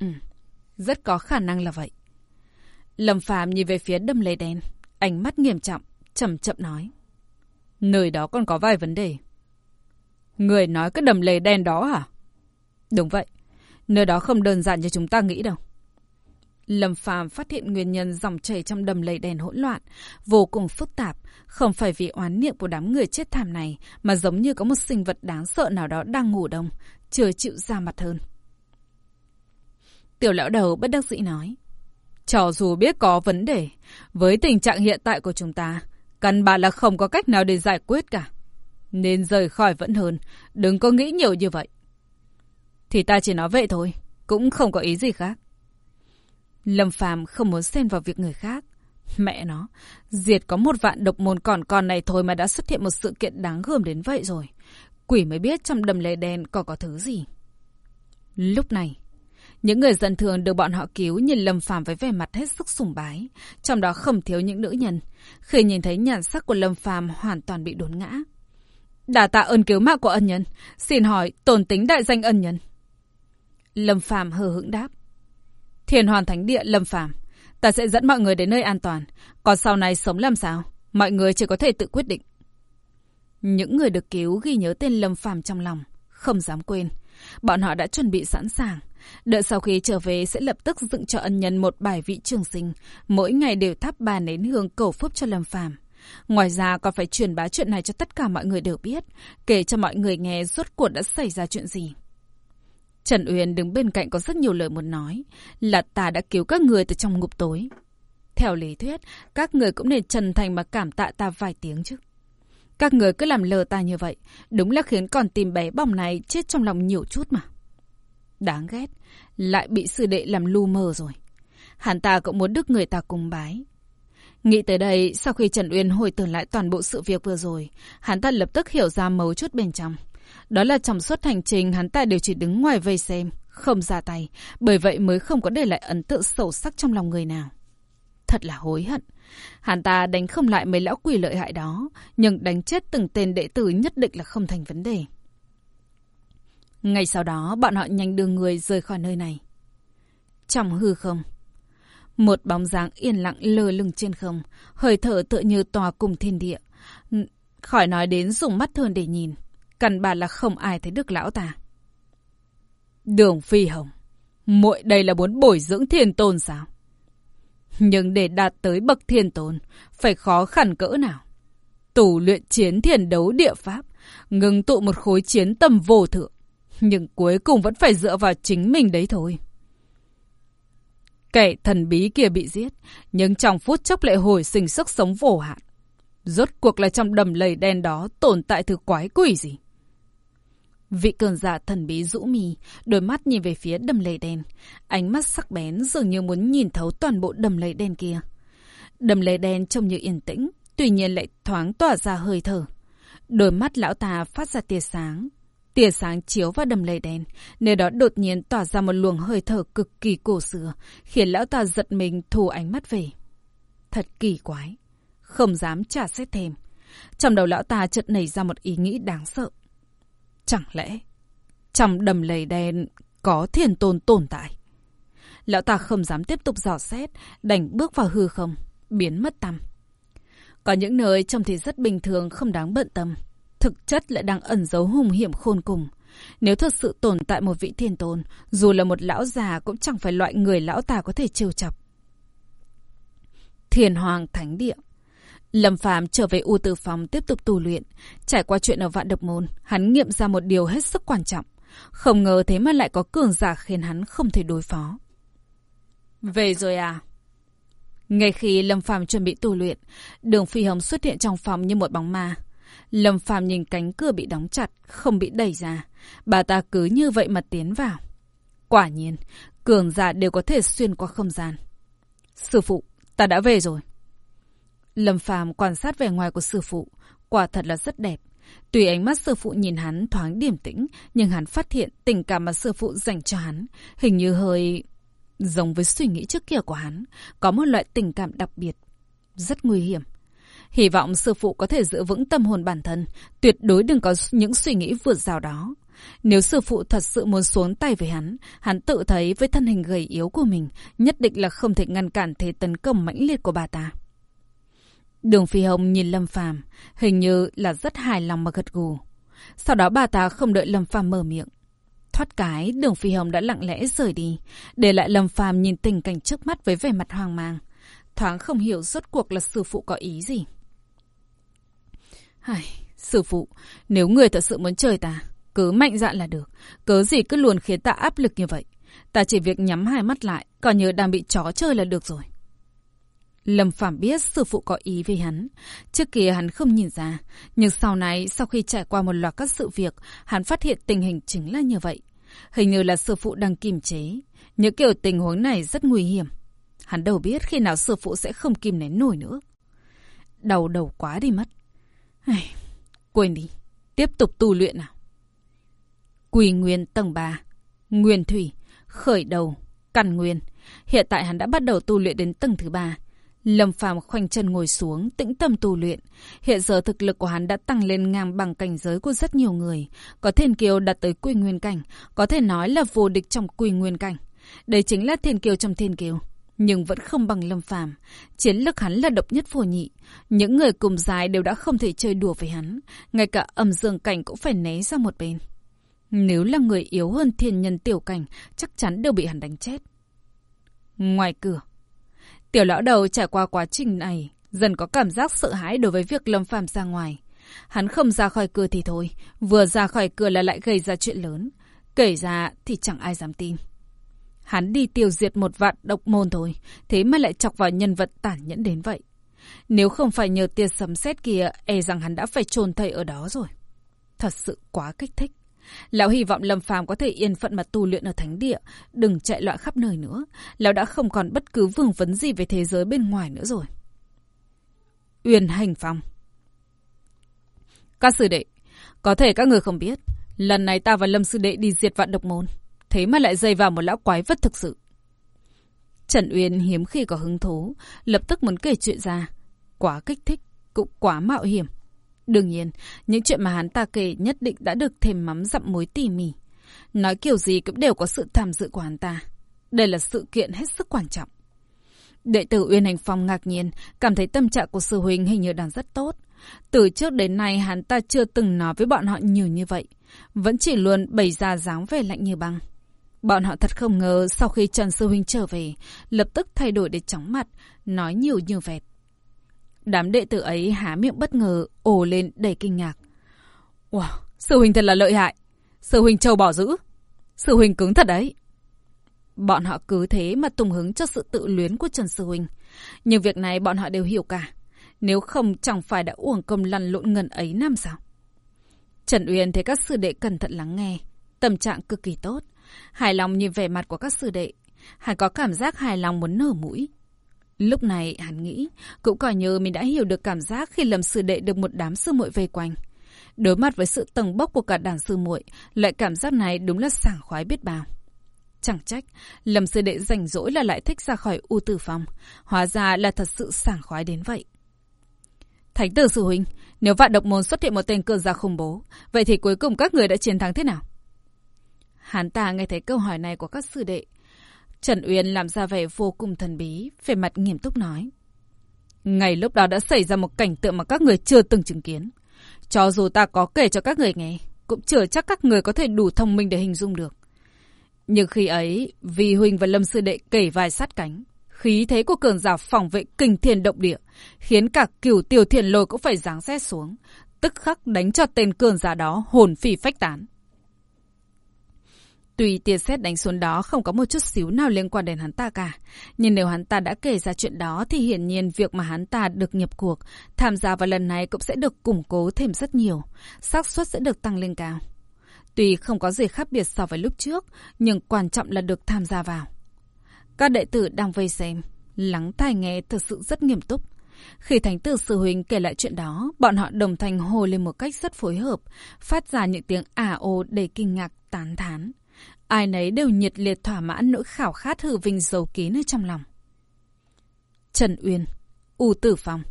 A: Ừ, rất có khả năng là vậy. Lâm Phàm nhìn về phía đâm lầy đen, ánh mắt nghiêm trọng, chậm chậm nói. Nơi đó còn có vài vấn đề. Người nói cái đầm lầy đen đó hả? Đúng vậy. Nơi đó không đơn giản như chúng ta nghĩ đâu. Lâm Phàm phát hiện nguyên nhân dòng chảy trong đầm lầy đen hỗn loạn, vô cùng phức tạp, không phải vì oán niệm của đám người chết thảm này, mà giống như có một sinh vật đáng sợ nào đó đang ngủ đông, chưa chịu ra mặt hơn. Tiểu lão đầu bất đắc dĩ nói. Cho dù biết có vấn đề, với tình trạng hiện tại của chúng ta, căn bản là không có cách nào để giải quyết cả. Nên rời khỏi vẫn hơn, đừng có nghĩ nhiều như vậy. Thì ta chỉ nói vậy thôi, cũng không có ý gì khác. Lâm Phàm không muốn xen vào việc người khác. Mẹ nó, diệt có một vạn độc môn còn con này thôi mà đã xuất hiện một sự kiện đáng gờm đến vậy rồi. Quỷ mới biết trong đầm lề đen còn có thứ gì. Lúc này, những người dân thường được bọn họ cứu nhìn Lâm Phàm với vẻ mặt hết sức sùng bái, trong đó không thiếu những nữ nhân. Khi nhìn thấy nhan sắc của Lâm Phàm hoàn toàn bị đốn ngã. Đà tạ ơn cứu mạng của ân nhân, xin hỏi tổn tính đại danh ân nhân. Lâm Phàm hờ hững đáp. Thiên Hoàn Thánh Địa Lâm Phàm, ta sẽ dẫn mọi người đến nơi an toàn, còn sau này sống làm sao, mọi người chỉ có thể tự quyết định. Những người được cứu ghi nhớ tên Lâm Phàm trong lòng, không dám quên. Bọn họ đã chuẩn bị sẵn sàng. Đợi sau khi trở về sẽ lập tức dựng cho ân nhân một bài vị trường sinh, mỗi ngày đều thắp ba nén hương cầu phúc cho Lâm Phàm. Ngoài ra còn phải truyền bá chuyện này cho tất cả mọi người đều biết, kể cho mọi người nghe rốt cuộc đã xảy ra chuyện gì. Trần Uyên đứng bên cạnh có rất nhiều lời muốn nói, là ta đã cứu các người từ trong ngục tối. Theo lý thuyết, các người cũng nên chân thành mà cảm tạ ta vài tiếng chứ. Các người cứ làm lờ ta như vậy, đúng là khiến con tìm bé bỏng này chết trong lòng nhiều chút mà. Đáng ghét, lại bị sư đệ làm lu mờ rồi. Hắn ta cũng muốn đức người ta cùng bái. Nghĩ tới đây, sau khi Trần Uyên hồi tưởng lại toàn bộ sự việc vừa rồi, hắn ta lập tức hiểu ra mấu chốt bên trong. Đó là trong suốt hành trình hắn ta đều chỉ đứng ngoài vây xem, không ra tay, bởi vậy mới không có để lại ấn tượng sâu sắc trong lòng người nào. Thật là hối hận. Hắn ta đánh không lại mấy lão quỷ lợi hại đó, nhưng đánh chết từng tên đệ tử nhất định là không thành vấn đề. Ngay sau đó, bọn họ nhanh đưa người rời khỏi nơi này. Trong hư không, một bóng dáng yên lặng lơ lửng trên không, hơi thở tựa như tòa cùng thiên địa. Khỏi nói đến dùng mắt thường để nhìn, căn bản là không ai thấy được lão ta. Đường Phi Hồng, muội đây là muốn bồi dưỡng thiên tôn sao? Nhưng để đạt tới bậc thiên tôn, phải khó khăn cỡ nào? Tủ luyện chiến thiền đấu địa pháp, ngừng tụ một khối chiến tầm vô thượng. Nhưng cuối cùng vẫn phải dựa vào chính mình đấy thôi. Kẻ thần bí kia bị giết, nhưng trong phút chốc lại hồi sinh sức sống vô hạn. Rốt cuộc là trong đầm lầy đen đó tồn tại thứ quái quỷ gì? Vị cường giả thần bí rũ mì, đôi mắt nhìn về phía đầm lầy đen. Ánh mắt sắc bén dường như muốn nhìn thấu toàn bộ đầm lầy đen kia. Đầm lầy đen trông như yên tĩnh, tuy nhiên lại thoáng tỏa ra hơi thở. Đôi mắt lão ta phát ra tia sáng. Tia sáng chiếu vào đầm lầy đen, nơi đó đột nhiên tỏa ra một luồng hơi thở cực kỳ cổ xưa, khiến lão ta giật mình thu ánh mắt về. Thật kỳ quái, không dám trả xét thêm. Trong đầu lão ta chợt nảy ra một ý nghĩ đáng sợ. Chẳng lẽ trong đầm lầy đen có thiền tôn tồn tại? Lão ta không dám tiếp tục dò xét, đành bước vào hư không, biến mất tâm Có những nơi trông thì rất bình thường, không đáng bận tâm. Thực chất lại đang ẩn giấu hùng hiểm khôn cùng. Nếu thật sự tồn tại một vị thiên tôn, dù là một lão già cũng chẳng phải loại người lão ta có thể trêu chọc. Thiền Hoàng Thánh Địa Lâm Phàm trở về U Tử Phòng tiếp tục tu luyện. Trải qua chuyện ở Vạn Độc Môn, hắn nghiệm ra một điều hết sức quan trọng. Không ngờ thế mà lại có cường giả khiến hắn không thể đối phó. Về rồi à? Ngay khi Lâm Phàm chuẩn bị tu luyện, Đường Phi Hồng xuất hiện trong phòng như một bóng ma. Lâm Phàm nhìn cánh cửa bị đóng chặt, không bị đẩy ra. Bà ta cứ như vậy mà tiến vào. Quả nhiên, cường giả đều có thể xuyên qua không gian. Sư phụ, ta đã về rồi. Lâm Phàm quan sát vẻ ngoài của sư phụ, quả thật là rất đẹp. Tuy ánh mắt sư phụ nhìn hắn thoáng điềm tĩnh, nhưng hắn phát hiện tình cảm mà sư phụ dành cho hắn hình như hơi giống với suy nghĩ trước kia của hắn, có một loại tình cảm đặc biệt, rất nguy hiểm. Hy vọng sư phụ có thể giữ vững tâm hồn bản thân, tuyệt đối đừng có những suy nghĩ vượt rào đó. Nếu sư phụ thật sự muốn xuống tay với hắn, hắn tự thấy với thân hình gầy yếu của mình, nhất định là không thể ngăn cản thế tấn công mãnh liệt của bà ta. Đường Phi Hồng nhìn Lâm Phàm, hình như là rất hài lòng mà gật gù. Sau đó bà ta không đợi Lâm Phàm mở miệng. Thoát cái, Đường Phi Hồng đã lặng lẽ rời đi, để lại Lâm Phàm nhìn tình cảnh trước mắt với vẻ mặt hoang mang. Thoáng không hiểu rốt cuộc là sư phụ có ý gì. hài sư phụ, nếu người thật sự muốn chơi ta, cứ mạnh dạn là được. Cớ gì cứ luôn khiến ta áp lực như vậy. Ta chỉ việc nhắm hai mắt lại, còn nhớ đang bị chó chơi là được rồi. Lâm Phạm biết sư phụ có ý với hắn. Trước kia hắn không nhìn ra, nhưng sau này, sau khi trải qua một loạt các sự việc, hắn phát hiện tình hình chính là như vậy. Hình như là sư phụ đang kiềm chế. Những kiểu tình huống này rất nguy hiểm. Hắn đâu biết khi nào sư phụ sẽ không kìm nén nổi nữa. Đầu đầu quá đi mất. Ai, quên đi, tiếp tục tu luyện nào. Quỳ nguyên tầng 3, nguyên thủy, khởi đầu, căn nguyên. Hiện tại hắn đã bắt đầu tu luyện đến tầng thứ ba Lâm Phàm khoanh chân ngồi xuống, tĩnh tâm tu luyện. Hiện giờ thực lực của hắn đã tăng lên ngang bằng cảnh giới của rất nhiều người. Có thiên kiều đạt tới quy nguyên cảnh, có thể nói là vô địch trong quy nguyên cảnh. Đây chính là thiên kiều trong thiên kiều. Nhưng vẫn không bằng Lâm Phàm Chiến lực hắn là độc nhất vô nhị. Những người cùng dài đều đã không thể chơi đùa với hắn. Ngay cả âm dương cảnh cũng phải né ra một bên. Nếu là người yếu hơn thiên nhân tiểu cảnh, chắc chắn đều bị hắn đánh chết. Ngoài cửa, Tiểu lão đầu trải qua quá trình này, dần có cảm giác sợ hãi đối với việc Lâm Phàm ra ngoài. Hắn không ra khỏi cửa thì thôi, vừa ra khỏi cửa là lại gây ra chuyện lớn. Kể ra thì chẳng ai dám tin. Hắn đi tiêu diệt một vạn độc môn thôi, thế mà lại chọc vào nhân vật tàn nhẫn đến vậy. Nếu không phải nhờ tia sấm sét kia, e rằng hắn đã phải chôn thầy ở đó rồi. Thật sự quá kích thích. Lão hy vọng Lâm Phàm có thể yên phận mà tu luyện ở thánh địa, đừng chạy loạn khắp nơi nữa. Lão đã không còn bất cứ vương vấn gì về thế giới bên ngoài nữa rồi. Uyên Hành Phong Các sư đệ, có thể các người không biết, lần này ta và Lâm sư đệ đi diệt vạn độc môn, thế mà lại dây vào một lão quái vật thực sự. Trần Uyên hiếm khi có hứng thú, lập tức muốn kể chuyện ra. Quá kích thích, cũng quá mạo hiểm. Đương nhiên, những chuyện mà hắn ta kể nhất định đã được thêm mắm dặm muối tỉ mỉ. Nói kiểu gì cũng đều có sự tham dự của hắn ta. Đây là sự kiện hết sức quan trọng. Đệ tử Uyên Hành Phong ngạc nhiên, cảm thấy tâm trạng của sư huynh hình như đang rất tốt. Từ trước đến nay hắn ta chưa từng nói với bọn họ nhiều như vậy. Vẫn chỉ luôn bày ra dáng vẻ lạnh như băng. Bọn họ thật không ngờ sau khi Trần Sư Huynh trở về, lập tức thay đổi để chóng mặt, nói nhiều như vẹt. Đám đệ tử ấy há miệng bất ngờ, ồ lên đầy kinh ngạc. Wow, Sư Huynh thật là lợi hại. Sư Huynh trâu bỏ giữ. Sư Huynh cứng thật đấy. Bọn họ cứ thế mà tùng hứng cho sự tự luyến của Trần Sư Huynh. Nhưng việc này bọn họ đều hiểu cả. Nếu không chẳng phải đã uổng công lăn lộn ngần ấy năm sao? Trần Uyên thấy các sư đệ cẩn thận lắng nghe. Tâm trạng cực kỳ tốt. Hài lòng nhìn vẻ mặt của các sư đệ. Hắn có cảm giác hài lòng muốn nở mũi. Lúc này hắn nghĩ, cũng coi như mình đã hiểu được cảm giác khi lầm sư đệ được một đám sư muội vây quanh. Đối mặt với sự tầng bốc của cả đàn sư muội, loại cảm giác này đúng là sảng khoái biết bao. Chẳng trách, lầm sư đệ rảnh rỗi là lại thích ra khỏi u tử phòng. Hóa ra là thật sự sảng khoái đến vậy. Thánh tử sư huynh, nếu vạn độc môn xuất hiện một tên cường giả khủng bố, vậy thì cuối cùng các người đã chiến thắng thế nào? Hắn ta nghe thấy câu hỏi này của các sư đệ. Trần Uyên làm ra vẻ vô cùng thần bí, về mặt nghiêm túc nói. Ngày lúc đó đã xảy ra một cảnh tượng mà các người chưa từng chứng kiến. Cho dù ta có kể cho các người nghe, cũng chưa chắc các người có thể đủ thông minh để hình dung được. Nhưng khi ấy, vì Huỳnh và Lâm Sư Đệ kể vài sát cánh, khí thế của cường giả phòng vệ kinh thiên động địa, khiến cả cửu tiểu thiền lôi cũng phải giáng xét xuống, tức khắc đánh cho tên cường giả đó hồn phi phách tán. Tuy tia xét đánh xuống đó không có một chút xíu nào liên quan đến hắn ta cả. Nhưng nếu hắn ta đã kể ra chuyện đó thì hiển nhiên việc mà hắn ta được nhập cuộc, tham gia vào lần này cũng sẽ được củng cố thêm rất nhiều. xác suất sẽ được tăng lên cao. Tuy không có gì khác biệt so với lúc trước, nhưng quan trọng là được tham gia vào. Các đệ tử đang vây xem, lắng tai nghe thật sự rất nghiêm túc. Khi Thánh tử Sư Huynh kể lại chuyện đó, bọn họ đồng thanh hồ lên một cách rất phối hợp, phát ra những tiếng ả ô đầy kinh ngạc, tán thán. Ai nấy đều nhiệt liệt thỏa mãn nỗi khảo khát hư vinh dầu kín ở trong lòng. Trần Uyên, U Tử Phong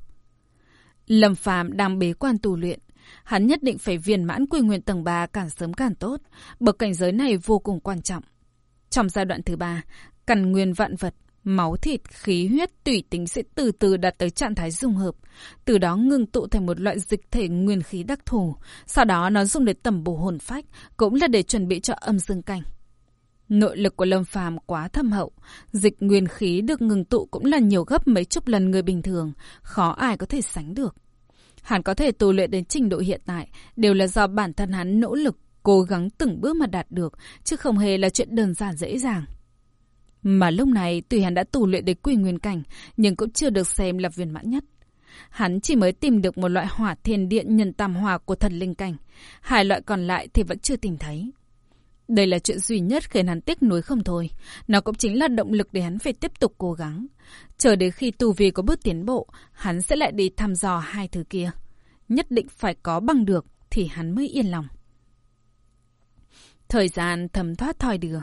A: Lâm Phàm đang bế quan tu luyện. Hắn nhất định phải viên mãn quy nguyện tầng 3 càng sớm càng tốt. Bậc cảnh giới này vô cùng quan trọng. Trong giai đoạn thứ ba, cần nguyên vạn vật, máu thịt, khí huyết tủy tính sẽ từ từ đạt tới trạng thái dung hợp. Từ đó ngưng tụ thành một loại dịch thể nguyên khí đặc thù. Sau đó nó dùng để tẩm bổ hồn phách, cũng là để chuẩn bị cho âm dương cảnh. Nội lực của Lâm Phàm quá thâm hậu, dịch nguyên khí được ngừng tụ cũng là nhiều gấp mấy chục lần người bình thường, khó ai có thể sánh được. Hắn có thể tu luyện đến trình độ hiện tại đều là do bản thân hắn nỗ lực, cố gắng từng bước mà đạt được, chứ không hề là chuyện đơn giản dễ dàng. Mà lúc này tuy hắn đã tu luyện đến quy nguyên cảnh, nhưng cũng chưa được xem là viên mãn nhất. Hắn chỉ mới tìm được một loại hỏa thiên điện nhân tam hòa của thần linh cảnh, hai loại còn lại thì vẫn chưa tìm thấy. Đây là chuyện duy nhất khiến hắn tiếc nuối không thôi. Nó cũng chính là động lực để hắn phải tiếp tục cố gắng. Chờ đến khi tu vi có bước tiến bộ, hắn sẽ lại đi thăm dò hai thứ kia. Nhất định phải có bằng được thì hắn mới yên lòng. Thời gian thấm thoát thoi đưa.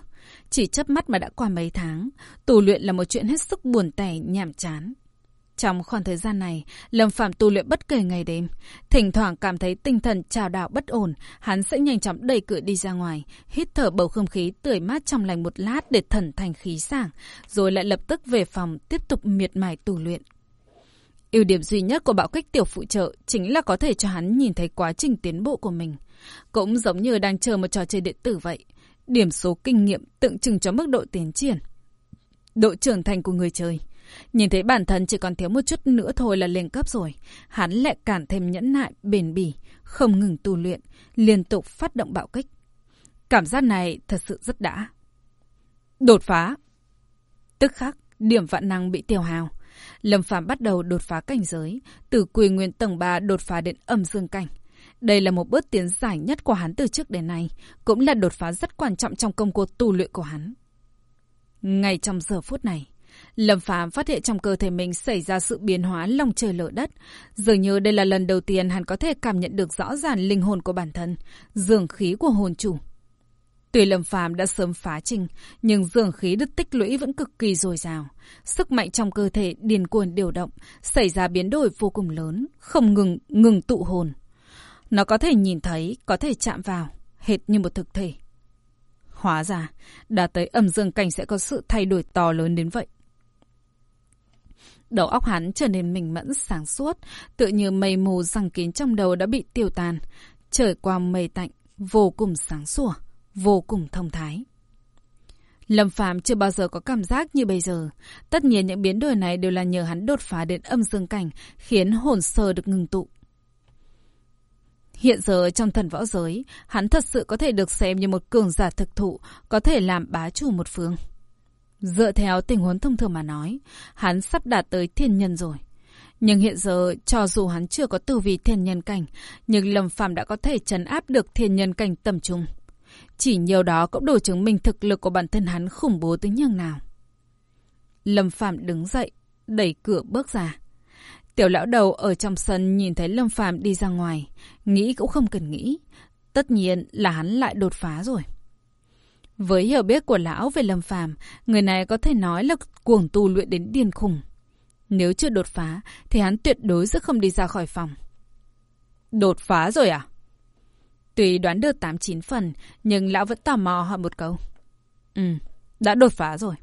A: Chỉ chớp mắt mà đã qua mấy tháng. Tu luyện là một chuyện hết sức buồn tẻ, nhảm chán. Trong khoảng thời gian này, Lâm Phạm tu luyện bất kể ngày đêm. Thỉnh thoảng cảm thấy tinh thần trào đảo bất ổn, hắn sẽ nhanh chóng đẩy cửa đi ra ngoài, hít thở bầu không khí tươi mát trong lành một lát để thần thành khí sảng, rồi lại lập tức về phòng tiếp tục miệt mài tu luyện. Ưu điểm duy nhất của bạo kích tiểu phụ trợ chính là có thể cho hắn nhìn thấy quá trình tiến bộ của mình. Cũng giống như đang chờ một trò chơi điện tử vậy. Điểm số kinh nghiệm tượng trưng cho mức độ tiến triển. Độ trưởng thành của người chơi. Nhìn thấy bản thân chỉ còn thiếu một chút nữa thôi là lên cấp rồi. Hắn lại càng thêm nhẫn nại, bền bỉ, không ngừng tu luyện, liên tục phát động bạo kích. Cảm giác này thật sự rất đã. Đột phá. Tức khắc, điểm vạn năng bị tiêu hào. Lâm Phàm bắt đầu đột phá cảnh giới, từ quỳ nguyên tầng 3 đột phá đến âm dương cảnh. Đây là một bước tiến dài nhất của hắn từ trước đến nay, cũng là đột phá rất quan trọng trong công cuộc tu luyện của hắn. Ngay trong giờ phút này, Lâm Phàm phát hiện trong cơ thể mình xảy ra sự biến hóa lòng trời lở đất. Dường như đây là lần đầu tiên hắn có thể cảm nhận được rõ ràng linh hồn của bản thân, dường khí của hồn chủ. Tuy Lâm Phàm đã sớm phá trình, nhưng dường khí được tích lũy vẫn cực kỳ dồi dào. Sức mạnh trong cơ thể điền cuồng điều động, xảy ra biến đổi vô cùng lớn, không ngừng ngừng tụ hồn. Nó có thể nhìn thấy, có thể chạm vào, hệt như một thực thể. Hóa ra, đã tới âm dương cảnh sẽ có sự thay đổi to lớn đến vậy. Đầu óc hắn trở nên mình mẫn sáng suốt, tự như mây mù răng kín trong đầu đã bị tiêu tan. Trời qua mây tạnh, vô cùng sáng sủa, vô cùng thông thái. Lâm Phạm chưa bao giờ có cảm giác như bây giờ. Tất nhiên những biến đổi này đều là nhờ hắn đột phá đến âm dương cảnh, khiến hồn sơ được ngừng tụ. Hiện giờ trong thần võ giới, hắn thật sự có thể được xem như một cường giả thực thụ, có thể làm bá chủ một phương. Dựa theo tình huống thông thường mà nói, hắn sắp đạt tới thiên nhân rồi. Nhưng hiện giờ, cho dù hắn chưa có tư vị thiên nhân cảnh, nhưng Lâm Phàm đã có thể trấn áp được thiên nhân cảnh tầm trung. Chỉ nhiều đó cũng đủ chứng minh thực lực của bản thân hắn khủng bố tới nhường nào. Lâm phạm đứng dậy, đẩy cửa bước ra. Tiểu lão đầu ở trong sân nhìn thấy Lâm Phàm đi ra ngoài, nghĩ cũng không cần nghĩ. Tất nhiên là hắn lại đột phá rồi. Với hiểu biết của lão về Lâm Phàm, người này có thể nói là cuồng tu luyện đến điên khùng Nếu chưa đột phá, thì hắn tuyệt đối sẽ không đi ra khỏi phòng. Đột phá rồi à? Tuy đoán được 8-9 phần, nhưng lão vẫn tò mò hỏi một câu. Ừ, đã đột phá rồi.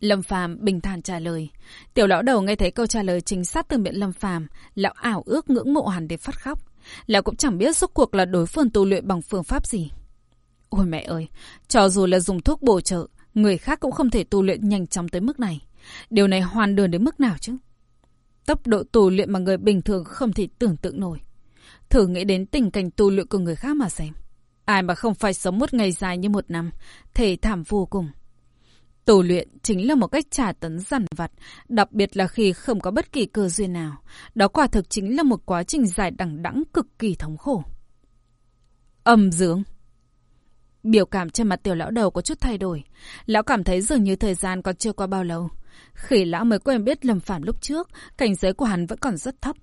A: Lâm Phàm bình thản trả lời. Tiểu lão đầu nghe thấy câu trả lời chính xác từ miệng Lâm Phàm, lão ảo ước ngưỡng mộ hẳn để phát khóc. Lão cũng chẳng biết rốt cuộc là đối phương tu luyện bằng phương pháp gì. Ôi mẹ ơi, cho dù là dùng thuốc bổ trợ, người khác cũng không thể tu luyện nhanh chóng tới mức này. Điều này hoàn đường đến mức nào chứ? Tốc độ tu luyện mà người bình thường không thể tưởng tượng nổi. Thử nghĩ đến tình cảnh tu luyện của người khác mà xem. Ai mà không phải sống một ngày dài như một năm, thể thảm vô cùng. Tu luyện chính là một cách trả tấn dằn vặt, đặc biệt là khi không có bất kỳ cơ duyên nào. Đó quả thực chính là một quá trình dài đẳng đẵng cực kỳ thống khổ. Âm dưỡng Biểu cảm trên mặt tiểu lão đầu có chút thay đổi. Lão cảm thấy dường như thời gian còn chưa qua bao lâu. Khi lão mới quen biết lầm Phạm lúc trước, cảnh giới của hắn vẫn còn rất thấp.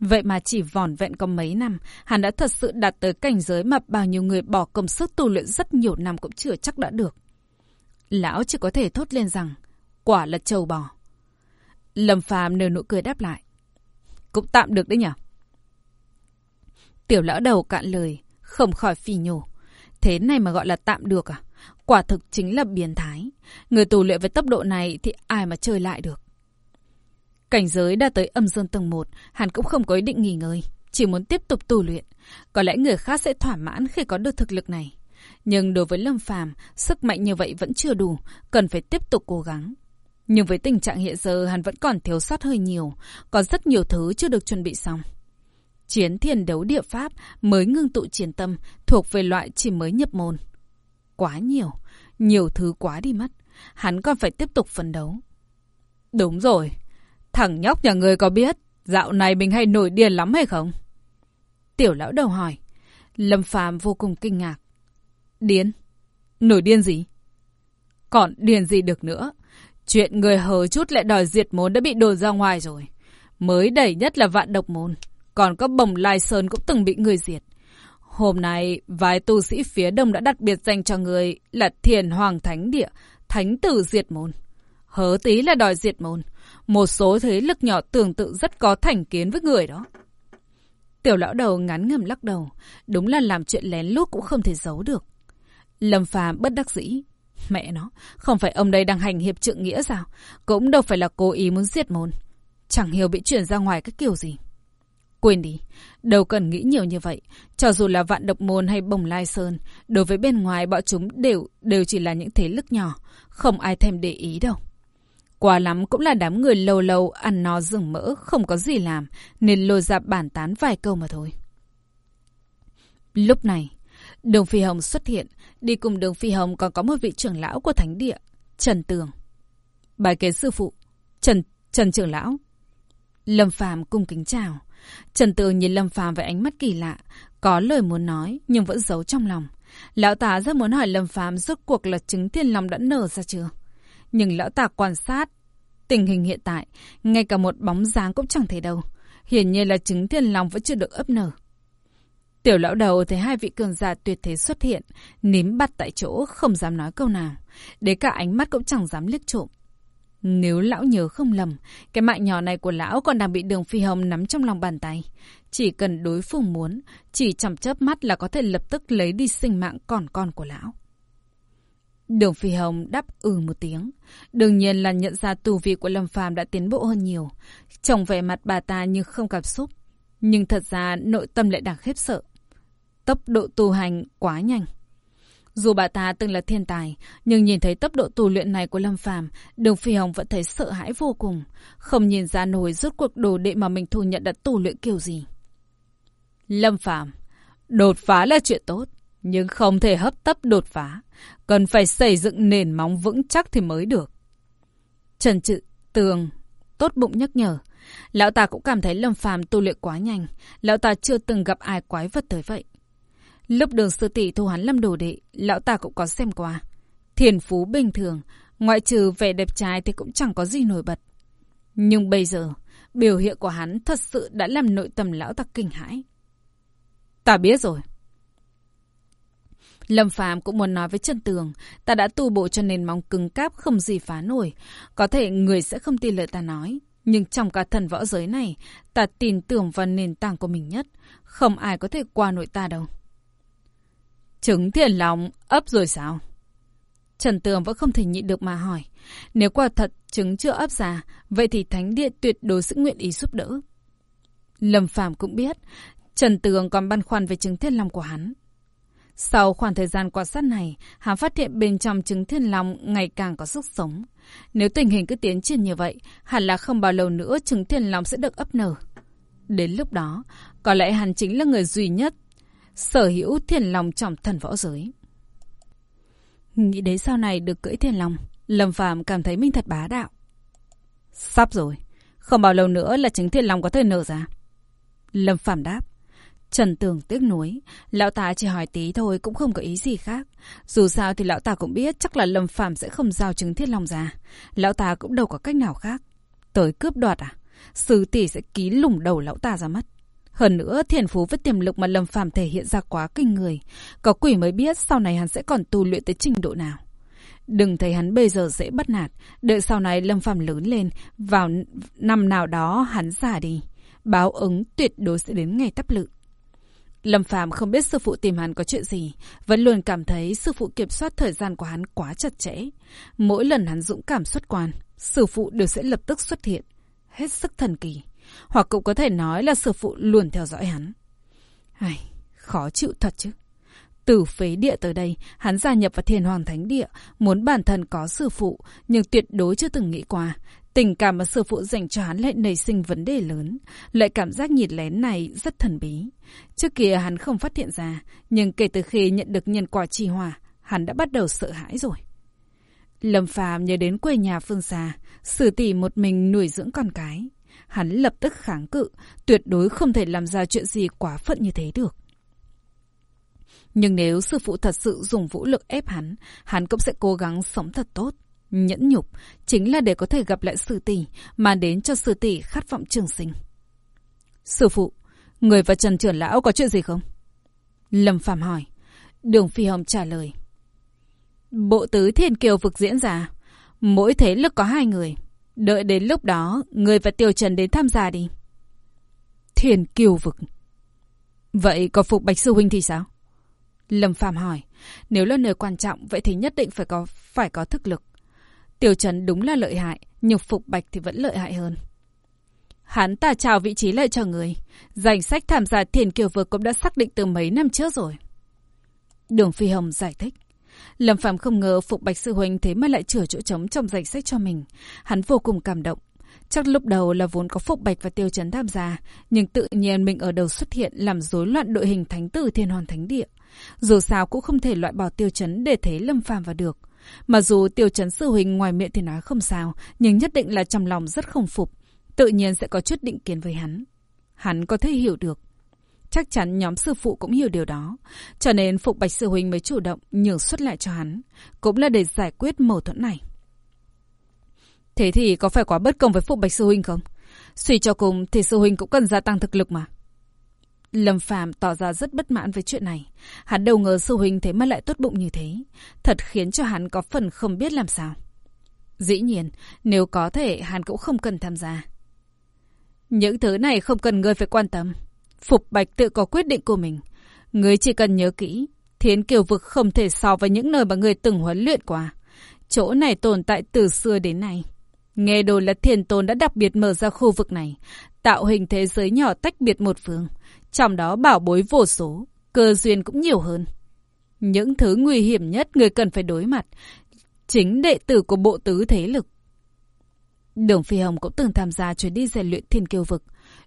A: Vậy mà chỉ vòn vẹn có mấy năm, hắn đã thật sự đạt tới cảnh giới mà bao nhiêu người bỏ công sức tu luyện rất nhiều năm cũng chưa chắc đã được. Lão chỉ có thể thốt lên rằng, quả là trâu bò. Lâm Phàm nở nụ cười đáp lại. Cũng tạm được đấy nhỉ? Tiểu lão đầu cạn lời, không khỏi phì nhổ. Thế này mà gọi là tạm được à? Quả thực chính là biến thái. Người tù luyện với tốc độ này thì ai mà chơi lại được. Cảnh giới đã tới âm dương tầng 1, hắn cũng không có ý định nghỉ ngơi, chỉ muốn tiếp tục tu luyện. Có lẽ người khác sẽ thỏa mãn khi có được thực lực này. Nhưng đối với Lâm Phàm, sức mạnh như vậy vẫn chưa đủ, cần phải tiếp tục cố gắng. Nhưng với tình trạng hiện giờ hắn vẫn còn thiếu sót hơi nhiều, có rất nhiều thứ chưa được chuẩn bị xong. Chiến thiền đấu địa pháp mới ngưng tụ chiến tâm thuộc về loại chỉ mới nhập môn. Quá nhiều, nhiều thứ quá đi mất. Hắn còn phải tiếp tục phấn đấu. Đúng rồi, thằng nhóc nhà người có biết dạo này mình hay nổi điên lắm hay không? Tiểu lão đầu hỏi. Lâm phàm vô cùng kinh ngạc. Điên? Nổi điên gì? Còn điên gì được nữa? Chuyện người hờ chút lại đòi diệt môn đã bị đồn ra ngoài rồi. Mới đẩy nhất là vạn độc môn. Còn có bồng lai sơn cũng từng bị người diệt. Hôm nay, vài tu sĩ phía đông đã đặc biệt dành cho người là thiền hoàng thánh địa, thánh tử diệt môn. Hớ tí là đòi diệt môn. Một số thế lực nhỏ tương tự rất có thành kiến với người đó. Tiểu lão đầu ngắn ngầm lắc đầu. Đúng là làm chuyện lén lút cũng không thể giấu được. Lâm phàm bất đắc dĩ. Mẹ nó, không phải ông đây đang hành hiệp trượng nghĩa sao? Cũng đâu phải là cố ý muốn giết môn. Chẳng hiểu bị chuyển ra ngoài cái kiểu gì. Quên đi, đâu cần nghĩ nhiều như vậy. Cho dù là vạn độc môn hay bồng lai sơn, đối với bên ngoài bọn chúng đều đều chỉ là những thế lực nhỏ, không ai thèm để ý đâu. Quá lắm cũng là đám người lâu lâu ăn no rừng mỡ, không có gì làm, nên lôi ra bản tán vài câu mà thôi. Lúc này, Đường Phi Hồng xuất hiện, đi cùng Đường Phi Hồng còn có một vị trưởng lão của thánh địa, Trần Tường. Bài kế sư phụ, Trần Trần trưởng lão. Lâm Phàm cung kính chào. Trần Tường nhìn Lâm Phàm với ánh mắt kỳ lạ, có lời muốn nói nhưng vẫn giấu trong lòng. Lão ta rất muốn hỏi Lâm Phàm rốt cuộc là trứng thiên long đã nở ra chưa. Nhưng lão ta quan sát tình hình hiện tại, ngay cả một bóng dáng cũng chẳng thấy đâu. Hiển nhiên là trứng thiên long vẫn chưa được ấp nở. Tiểu lão đầu thấy hai vị cường giả tuyệt thế xuất hiện, nín bắt tại chỗ, không dám nói câu nào. Đến cả ánh mắt cũng chẳng dám liếc trộm. Nếu lão nhớ không lầm, cái mạng nhỏ này của lão còn đang bị đường phi hồng nắm trong lòng bàn tay. Chỉ cần đối phương muốn, chỉ chậm chớp mắt là có thể lập tức lấy đi sinh mạng còn con của lão. Đường Phi Hồng đáp ừ một tiếng. Đương nhiên là nhận ra tù vị của Lâm Phàm đã tiến bộ hơn nhiều. Trông vẻ mặt bà ta như không cảm xúc. Nhưng thật ra nội tâm lại đang khiếp sợ. Tốc độ tu hành quá nhanh. Dù bà ta từng là thiên tài, nhưng nhìn thấy tốc độ tu luyện này của Lâm Phàm, Đường Phi Hồng vẫn thấy sợ hãi vô cùng, không nhìn ra nổi rốt cuộc đồ đệ mà mình thu nhận đã tu luyện kiểu gì. Lâm Phàm, đột phá là chuyện tốt, nhưng không thể hấp tấp đột phá, cần phải xây dựng nền móng vững chắc thì mới được. Trần Trự Tường tốt bụng nhắc nhở, lão ta cũng cảm thấy Lâm Phàm tu luyện quá nhanh, lão ta chưa từng gặp ai quái vật tới vậy. Lúc đường sư tỷ thu hắn lâm đồ đệ, lão ta cũng có xem qua. Thiền phú bình thường, ngoại trừ vẻ đẹp trai thì cũng chẳng có gì nổi bật. Nhưng bây giờ, biểu hiện của hắn thật sự đã làm nội tâm lão ta kinh hãi. Ta biết rồi. Lâm Phàm cũng muốn nói với Trần Tường, ta đã tu bộ cho nền móng cứng cáp không gì phá nổi. Có thể người sẽ không tin lời ta nói. Nhưng trong cả thần võ giới này, ta tin tưởng vào nền tảng của mình nhất. Không ai có thể qua nổi ta đâu. Trứng thiền lòng ấp rồi sao? Trần Tường vẫn không thể nhịn được mà hỏi. Nếu quả thật trứng chưa ấp ra, vậy thì Thánh Điện tuyệt đối sẽ nguyện ý giúp đỡ. Lâm Phàm cũng biết, Trần Tường còn băn khoăn về trứng thiên long của hắn. Sau khoảng thời gian quan sát này, hắn phát hiện bên trong trứng thiên long ngày càng có sức sống. Nếu tình hình cứ tiến triển như vậy, hẳn là không bao lâu nữa trứng thiên long sẽ được ấp nở. Đến lúc đó, có lẽ hắn chính là người duy nhất sở hữu thiền lòng trong thần võ giới. Nghĩ đến sau này được cưỡi thiền lòng, Lâm Phàm cảm thấy mình thật bá đạo. Sắp rồi, không bao lâu nữa là chính thiền lòng có thể nở ra. Lâm Phàm đáp. Trần Tường tiếc nuối, lão ta chỉ hỏi tí thôi cũng không có ý gì khác. Dù sao thì lão ta cũng biết chắc là Lâm Phàm sẽ không giao chứng thiết lòng ra. Lão ta cũng đâu có cách nào khác. Tới cướp đoạt à? Sư tỷ sẽ ký lủng đầu lão ta ra mất. Hơn nữa, thiền phú với tiềm lực mà Lâm Phàm thể hiện ra quá kinh người. Có quỷ mới biết sau này hắn sẽ còn tu luyện tới trình độ nào. Đừng thấy hắn bây giờ dễ bắt nạt, đợi sau này Lâm Phàm lớn lên, vào năm nào đó hắn già đi. Báo ứng tuyệt đối sẽ đến ngày tắp lự. Lâm Phàm không biết sư phụ tìm hắn có chuyện gì, vẫn luôn cảm thấy sư phụ kiểm soát thời gian của hắn quá chặt chẽ. Mỗi lần hắn dũng cảm xuất quan, sư phụ đều sẽ lập tức xuất hiện. Hết sức thần kỳ. Hoặc cũng có thể nói là sư phụ luôn theo dõi hắn. Ai, khó chịu thật chứ. Từ phế địa tới đây, hắn gia nhập vào thiên hoàng thánh địa, muốn bản thân có sư phụ, nhưng tuyệt đối chưa từng nghĩ qua. Tình cảm mà sư phụ dành cho hắn lại nảy sinh vấn đề lớn. lại cảm giác nhìn lén này rất thần bí. Trước kia hắn không phát hiện ra, nhưng kể từ khi nhận được nhân quả trì hòa, hắn đã bắt đầu sợ hãi rồi. Lâm Phàm nhớ đến quê nhà phương xa, sử tỷ một mình nuôi dưỡng con cái. Hắn lập tức kháng cự, tuyệt đối không thể làm ra chuyện gì quá phận như thế được. Nhưng nếu sư phụ thật sự dùng vũ lực ép hắn, hắn cũng sẽ cố gắng sống thật tốt. Nhẫn nhục chính là để có thể gặp lại sư tỷ, mà đến cho sư tỷ khát vọng trường sinh. Sư phụ, người và Trần trưởng lão có chuyện gì không? Lâm Phạm hỏi. Đường Phi Hồng trả lời. Bộ tứ thiên kiều vực diễn ra. Mỗi thế lực có hai người. Đợi đến lúc đó, người và Tiêu Trần đến tham gia đi. Thiên kiều vực. Vậy có phục Bạch Sư Huynh thì sao? Lâm Phạm hỏi. Nếu là nơi quan trọng, vậy thì nhất định phải có phải có thực lực. Tiêu Trần đúng là lợi hại, nhưng phục Bạch thì vẫn lợi hại hơn. Hắn ta trao vị trí lại cho người. Danh sách tham gia thiền kiều vực cũng đã xác định từ mấy năm trước rồi. Đường Phi Hồng giải thích. Lâm Phạm không ngờ Phục Bạch Sư Huynh thế mà lại chữa chỗ trống trong danh sách cho mình. Hắn vô cùng cảm động. Chắc lúc đầu là vốn có Phục Bạch và Tiêu Chấn tham gia, nhưng tự nhiên mình ở đầu xuất hiện làm rối loạn đội hình thánh tử thiên hoàn thánh địa. Dù sao cũng không thể loại bỏ Tiêu Chấn để thế Lâm Phàm vào được. Mà dù Tiêu Chấn sư huynh ngoài miệng thì nói không sao, nhưng nhất định là trong lòng rất không phục. Tự nhiên sẽ có chút định kiến với hắn. Hắn có thể hiểu được. Chắc chắn nhóm sư phụ cũng hiểu điều đó. Cho nên Phục Bạch Sư Huynh mới chủ động nhường xuất lại cho hắn. Cũng là để giải quyết mâu thuẫn này. Thế thì có phải quá bất công với Phục Bạch Sư Huynh không? Suy cho cùng thì Sư Huynh cũng cần gia tăng thực lực mà. Lâm Phàm tỏ ra rất bất mãn với chuyện này. Hắn đâu ngờ Sư Huynh thế mà lại tốt bụng như thế. Thật khiến cho hắn có phần không biết làm sao. Dĩ nhiên, nếu có thể hắn cũng không cần tham gia. Những thứ này không cần ngươi phải quan tâm. Phục Bạch tự có quyết định của mình. Ngươi chỉ cần nhớ kỹ, Thiên Kiều Vực không thể so với những nơi mà ngươi từng huấn luyện qua. Chỗ này tồn tại từ xưa đến nay. Nghe đồn là thiền tôn đã đặc biệt mở ra khu vực này, tạo hình thế giới nhỏ tách biệt một phương. Trong đó bảo bối vô số, cơ duyên cũng nhiều hơn. Những thứ nguy hiểm nhất người cần phải đối mặt, chính đệ tử của bộ tứ thế lực. Đường Phi Hồng cũng từng tham gia chuyến đi rèn luyện thiên kiêu vực.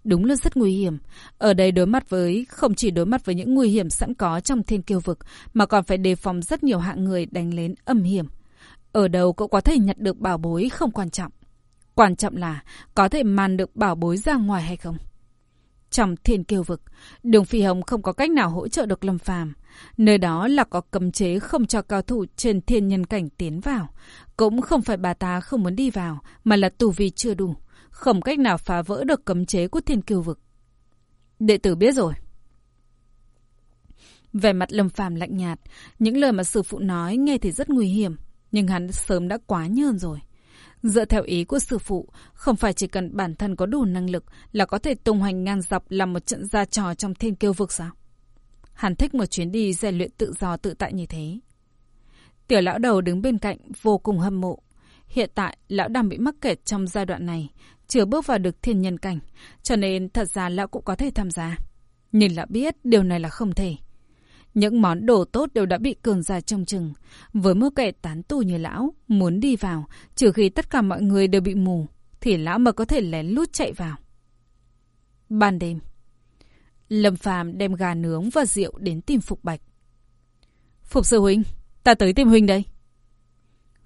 A: Đúng là rất nguy hiểm. Ở đây đối mặt với, không chỉ đối mặt với những nguy hiểm sẵn có trong thiên kiêu vực, mà còn phải đề phòng rất nhiều hạng người đánh lén âm hiểm. Ở đâu cũng có thể nhặt được bảo bối không quan trọng. Quan trọng là có thể màn được bảo bối ra ngoài hay không. Trong thiên kiêu vực, đường phi hồng không có cách nào hỗ trợ được lâm phàm. Nơi đó là có cấm chế không cho cao thủ trên thiên nhân cảnh tiến vào. Cũng không phải bà ta không muốn đi vào, mà là tù vi chưa đủ. Không cách nào phá vỡ được cấm chế của thiên kiêu vực. Đệ tử biết rồi. Về mặt lâm phàm lạnh nhạt, những lời mà sư phụ nói nghe thì rất nguy hiểm, nhưng hắn sớm đã quá nhơn rồi. Dựa theo ý của sư phụ, không phải chỉ cần bản thân có đủ năng lực là có thể tung hoành ngang dọc làm một trận gia trò trong thiên kiêu vực sao? Hắn thích một chuyến đi rèn luyện tự do tự tại như thế. Tiểu lão đầu đứng bên cạnh vô cùng hâm mộ. Hiện tại, lão đang bị mắc kẹt trong giai đoạn này, chưa bước vào được thiên nhân cảnh, cho nên thật ra lão cũng có thể tham gia. Nhưng lão biết điều này là không thể. Những món đồ tốt đều đã bị cường giả trông chừng. Với mưu kệ tán tù như lão, muốn đi vào, trừ khi tất cả mọi người đều bị mù, thì lão mới có thể lén lút chạy vào. Ban đêm, Lâm Phàm đem gà nướng và rượu đến tìm Phục Bạch. Phục sư huynh, ta tới tìm huynh đây.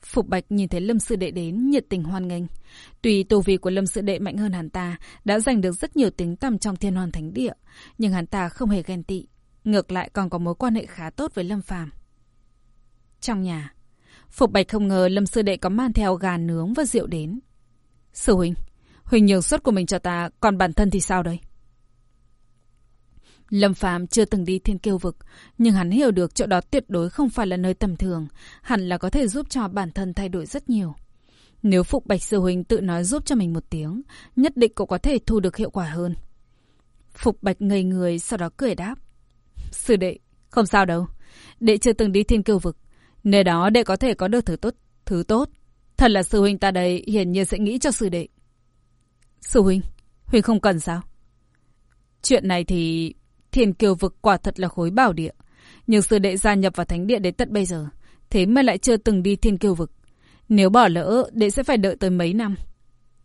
A: Phục Bạch nhìn thấy Lâm Sư Đệ đến, nhiệt tình hoan nghênh. Tuy tu vi của Lâm Sư Đệ mạnh hơn hắn ta, đã giành được rất nhiều tính tầm trong thiên hoàn thánh địa, nhưng hắn ta không hề ghen tị, ngược lại còn có mối quan hệ khá tốt với Lâm Phàm. Trong nhà, Phục Bạch không ngờ Lâm Sư Đệ có mang theo gà nướng và rượu đến. Sư Huynh, Huynh nhường suất của mình cho ta, còn bản thân thì sao đây? Lâm Phàm chưa từng đi thiên kiêu vực, nhưng hắn hiểu được chỗ đó tuyệt đối không phải là nơi tầm thường, hẳn là có thể giúp cho bản thân thay đổi rất nhiều. Nếu Phục Bạch Sư Huynh tự nói giúp cho mình một tiếng, nhất định cậu có thể thu được hiệu quả hơn. Phục Bạch ngây người, sau đó cười đáp. Sư đệ, không sao đâu. Đệ chưa từng đi thiên kiêu vực. Nơi đó đệ có thể có được thứ tốt. Thứ tốt. Thật là sư huynh ta đây hiển nhiên sẽ nghĩ cho sư đệ. Sư huynh, huynh không cần sao? Chuyện này thì thiên kiều vực quả thật là khối bảo địa. Nhưng sư đệ gia nhập vào thánh địa đến tận bây giờ. Thế mà lại chưa từng đi thiên kiều vực. Nếu bỏ lỡ, đệ sẽ phải đợi tới mấy năm.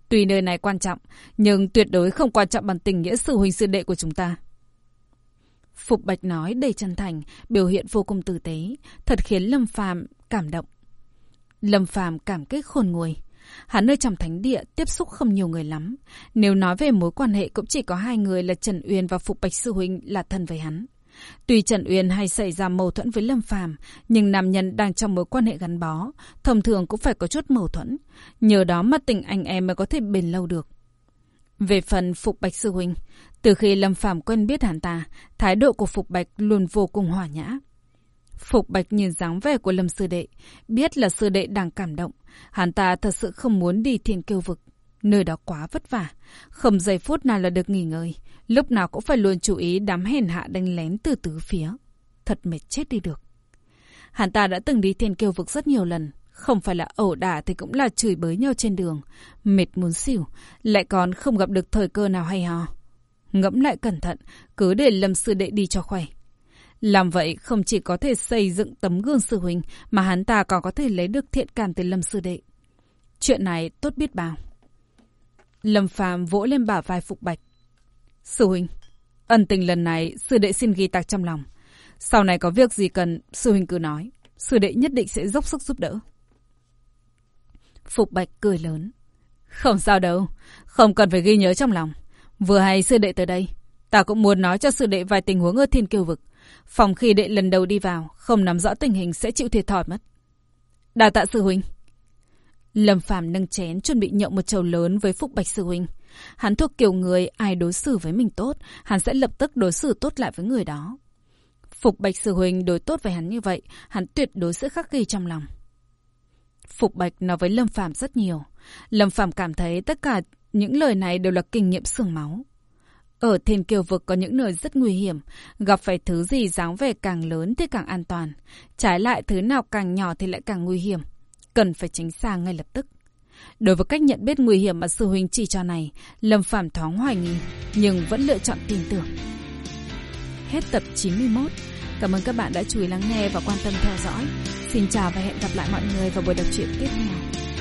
A: Tuy nơi này quan trọng, nhưng tuyệt đối không quan trọng bằng tình nghĩa sư huynh sư đệ của chúng ta. Phục Bạch nói đầy chân thành, biểu hiện vô cùng tử tế, thật khiến Lâm Phàm cảm động. Lâm Phàm cảm kích khôn nguôi. Hắn nơi trong thánh địa tiếp xúc không nhiều người lắm. Nếu nói về mối quan hệ cũng chỉ có hai người là Trần Uyên và Phục Bạch Sư Huynh là thân với hắn. Tuy Trần Uyên hay xảy ra mâu thuẫn với Lâm Phàm, nhưng nam nhân đang trong mối quan hệ gắn bó, thông thường cũng phải có chút mâu thuẫn. Nhờ đó mà tình anh em mới có thể bền lâu được. Về phần Phục Bạch Sư Huynh, từ khi Lâm Phàm quen biết hắn ta, thái độ của Phục Bạch luôn vô cùng hòa nhã. Phục Bạch nhìn dáng vẻ của Lâm Sư Đệ, biết là Sư Đệ đang cảm động. Hắn ta thật sự không muốn đi thiên kiêu vực. Nơi đó quá vất vả, không giây phút nào là được nghỉ ngơi. Lúc nào cũng phải luôn chú ý đám hèn hạ đánh lén từ tứ phía. Thật mệt chết đi được. Hắn ta đã từng đi thiên kiêu vực rất nhiều lần. Không phải là ẩu đả thì cũng là chửi bới nhau trên đường. Mệt muốn xỉu, lại còn không gặp được thời cơ nào hay ho. Ngẫm lại cẩn thận, cứ để Lâm Sư Đệ đi cho khỏe. Làm vậy không chỉ có thể xây dựng tấm gương sư huynh, mà hắn ta còn có thể lấy được thiện cảm từ Lâm Sư Đệ. Chuyện này tốt biết bao. Lâm Phàm vỗ lên bả vai Phục Bạch. Sư huynh, ân tình lần này sư đệ xin ghi tạc trong lòng. Sau này có việc gì cần, sư huynh cứ nói. Sư đệ nhất định sẽ dốc sức giúp đỡ. Phục Bạch cười lớn. Không sao đâu, không cần phải ghi nhớ trong lòng. Vừa hay sư đệ tới đây, ta cũng muốn nói cho sư đệ vài tình huống ở thiên kiêu vực. Phòng khi đệ lần đầu đi vào, không nắm rõ tình hình sẽ chịu thiệt thòi mất. Đào tạ sư huynh. Lâm Phàm nâng chén chuẩn bị nhậu một chầu lớn với Phúc Bạch sư huynh. Hắn thuộc kiểu người ai đối xử với mình tốt, hắn sẽ lập tức đối xử tốt lại với người đó. Phục Bạch sư huynh đối tốt với hắn như vậy, hắn tuyệt đối sẽ khắc ghi trong lòng. Phục Bạch nói với Lâm Phàm rất nhiều. Lâm Phàm cảm thấy tất cả những lời này đều là kinh nghiệm sương máu. Ở thiên kiều vực có những nơi rất nguy hiểm, gặp phải thứ gì dáng vẻ càng lớn thì càng an toàn. Trái lại thứ nào càng nhỏ thì lại càng nguy hiểm. Cần phải tránh xa ngay lập tức. Đối với cách nhận biết nguy hiểm mà sư huynh chỉ cho này, Lâm Phàm thoáng hoài nghi, nhưng vẫn lựa chọn tin tưởng. Hết tập 91. Cảm ơn các bạn đã chú ý lắng nghe và quan tâm theo dõi. Xin chào và hẹn gặp lại mọi người vào buổi đọc truyện tiếp theo.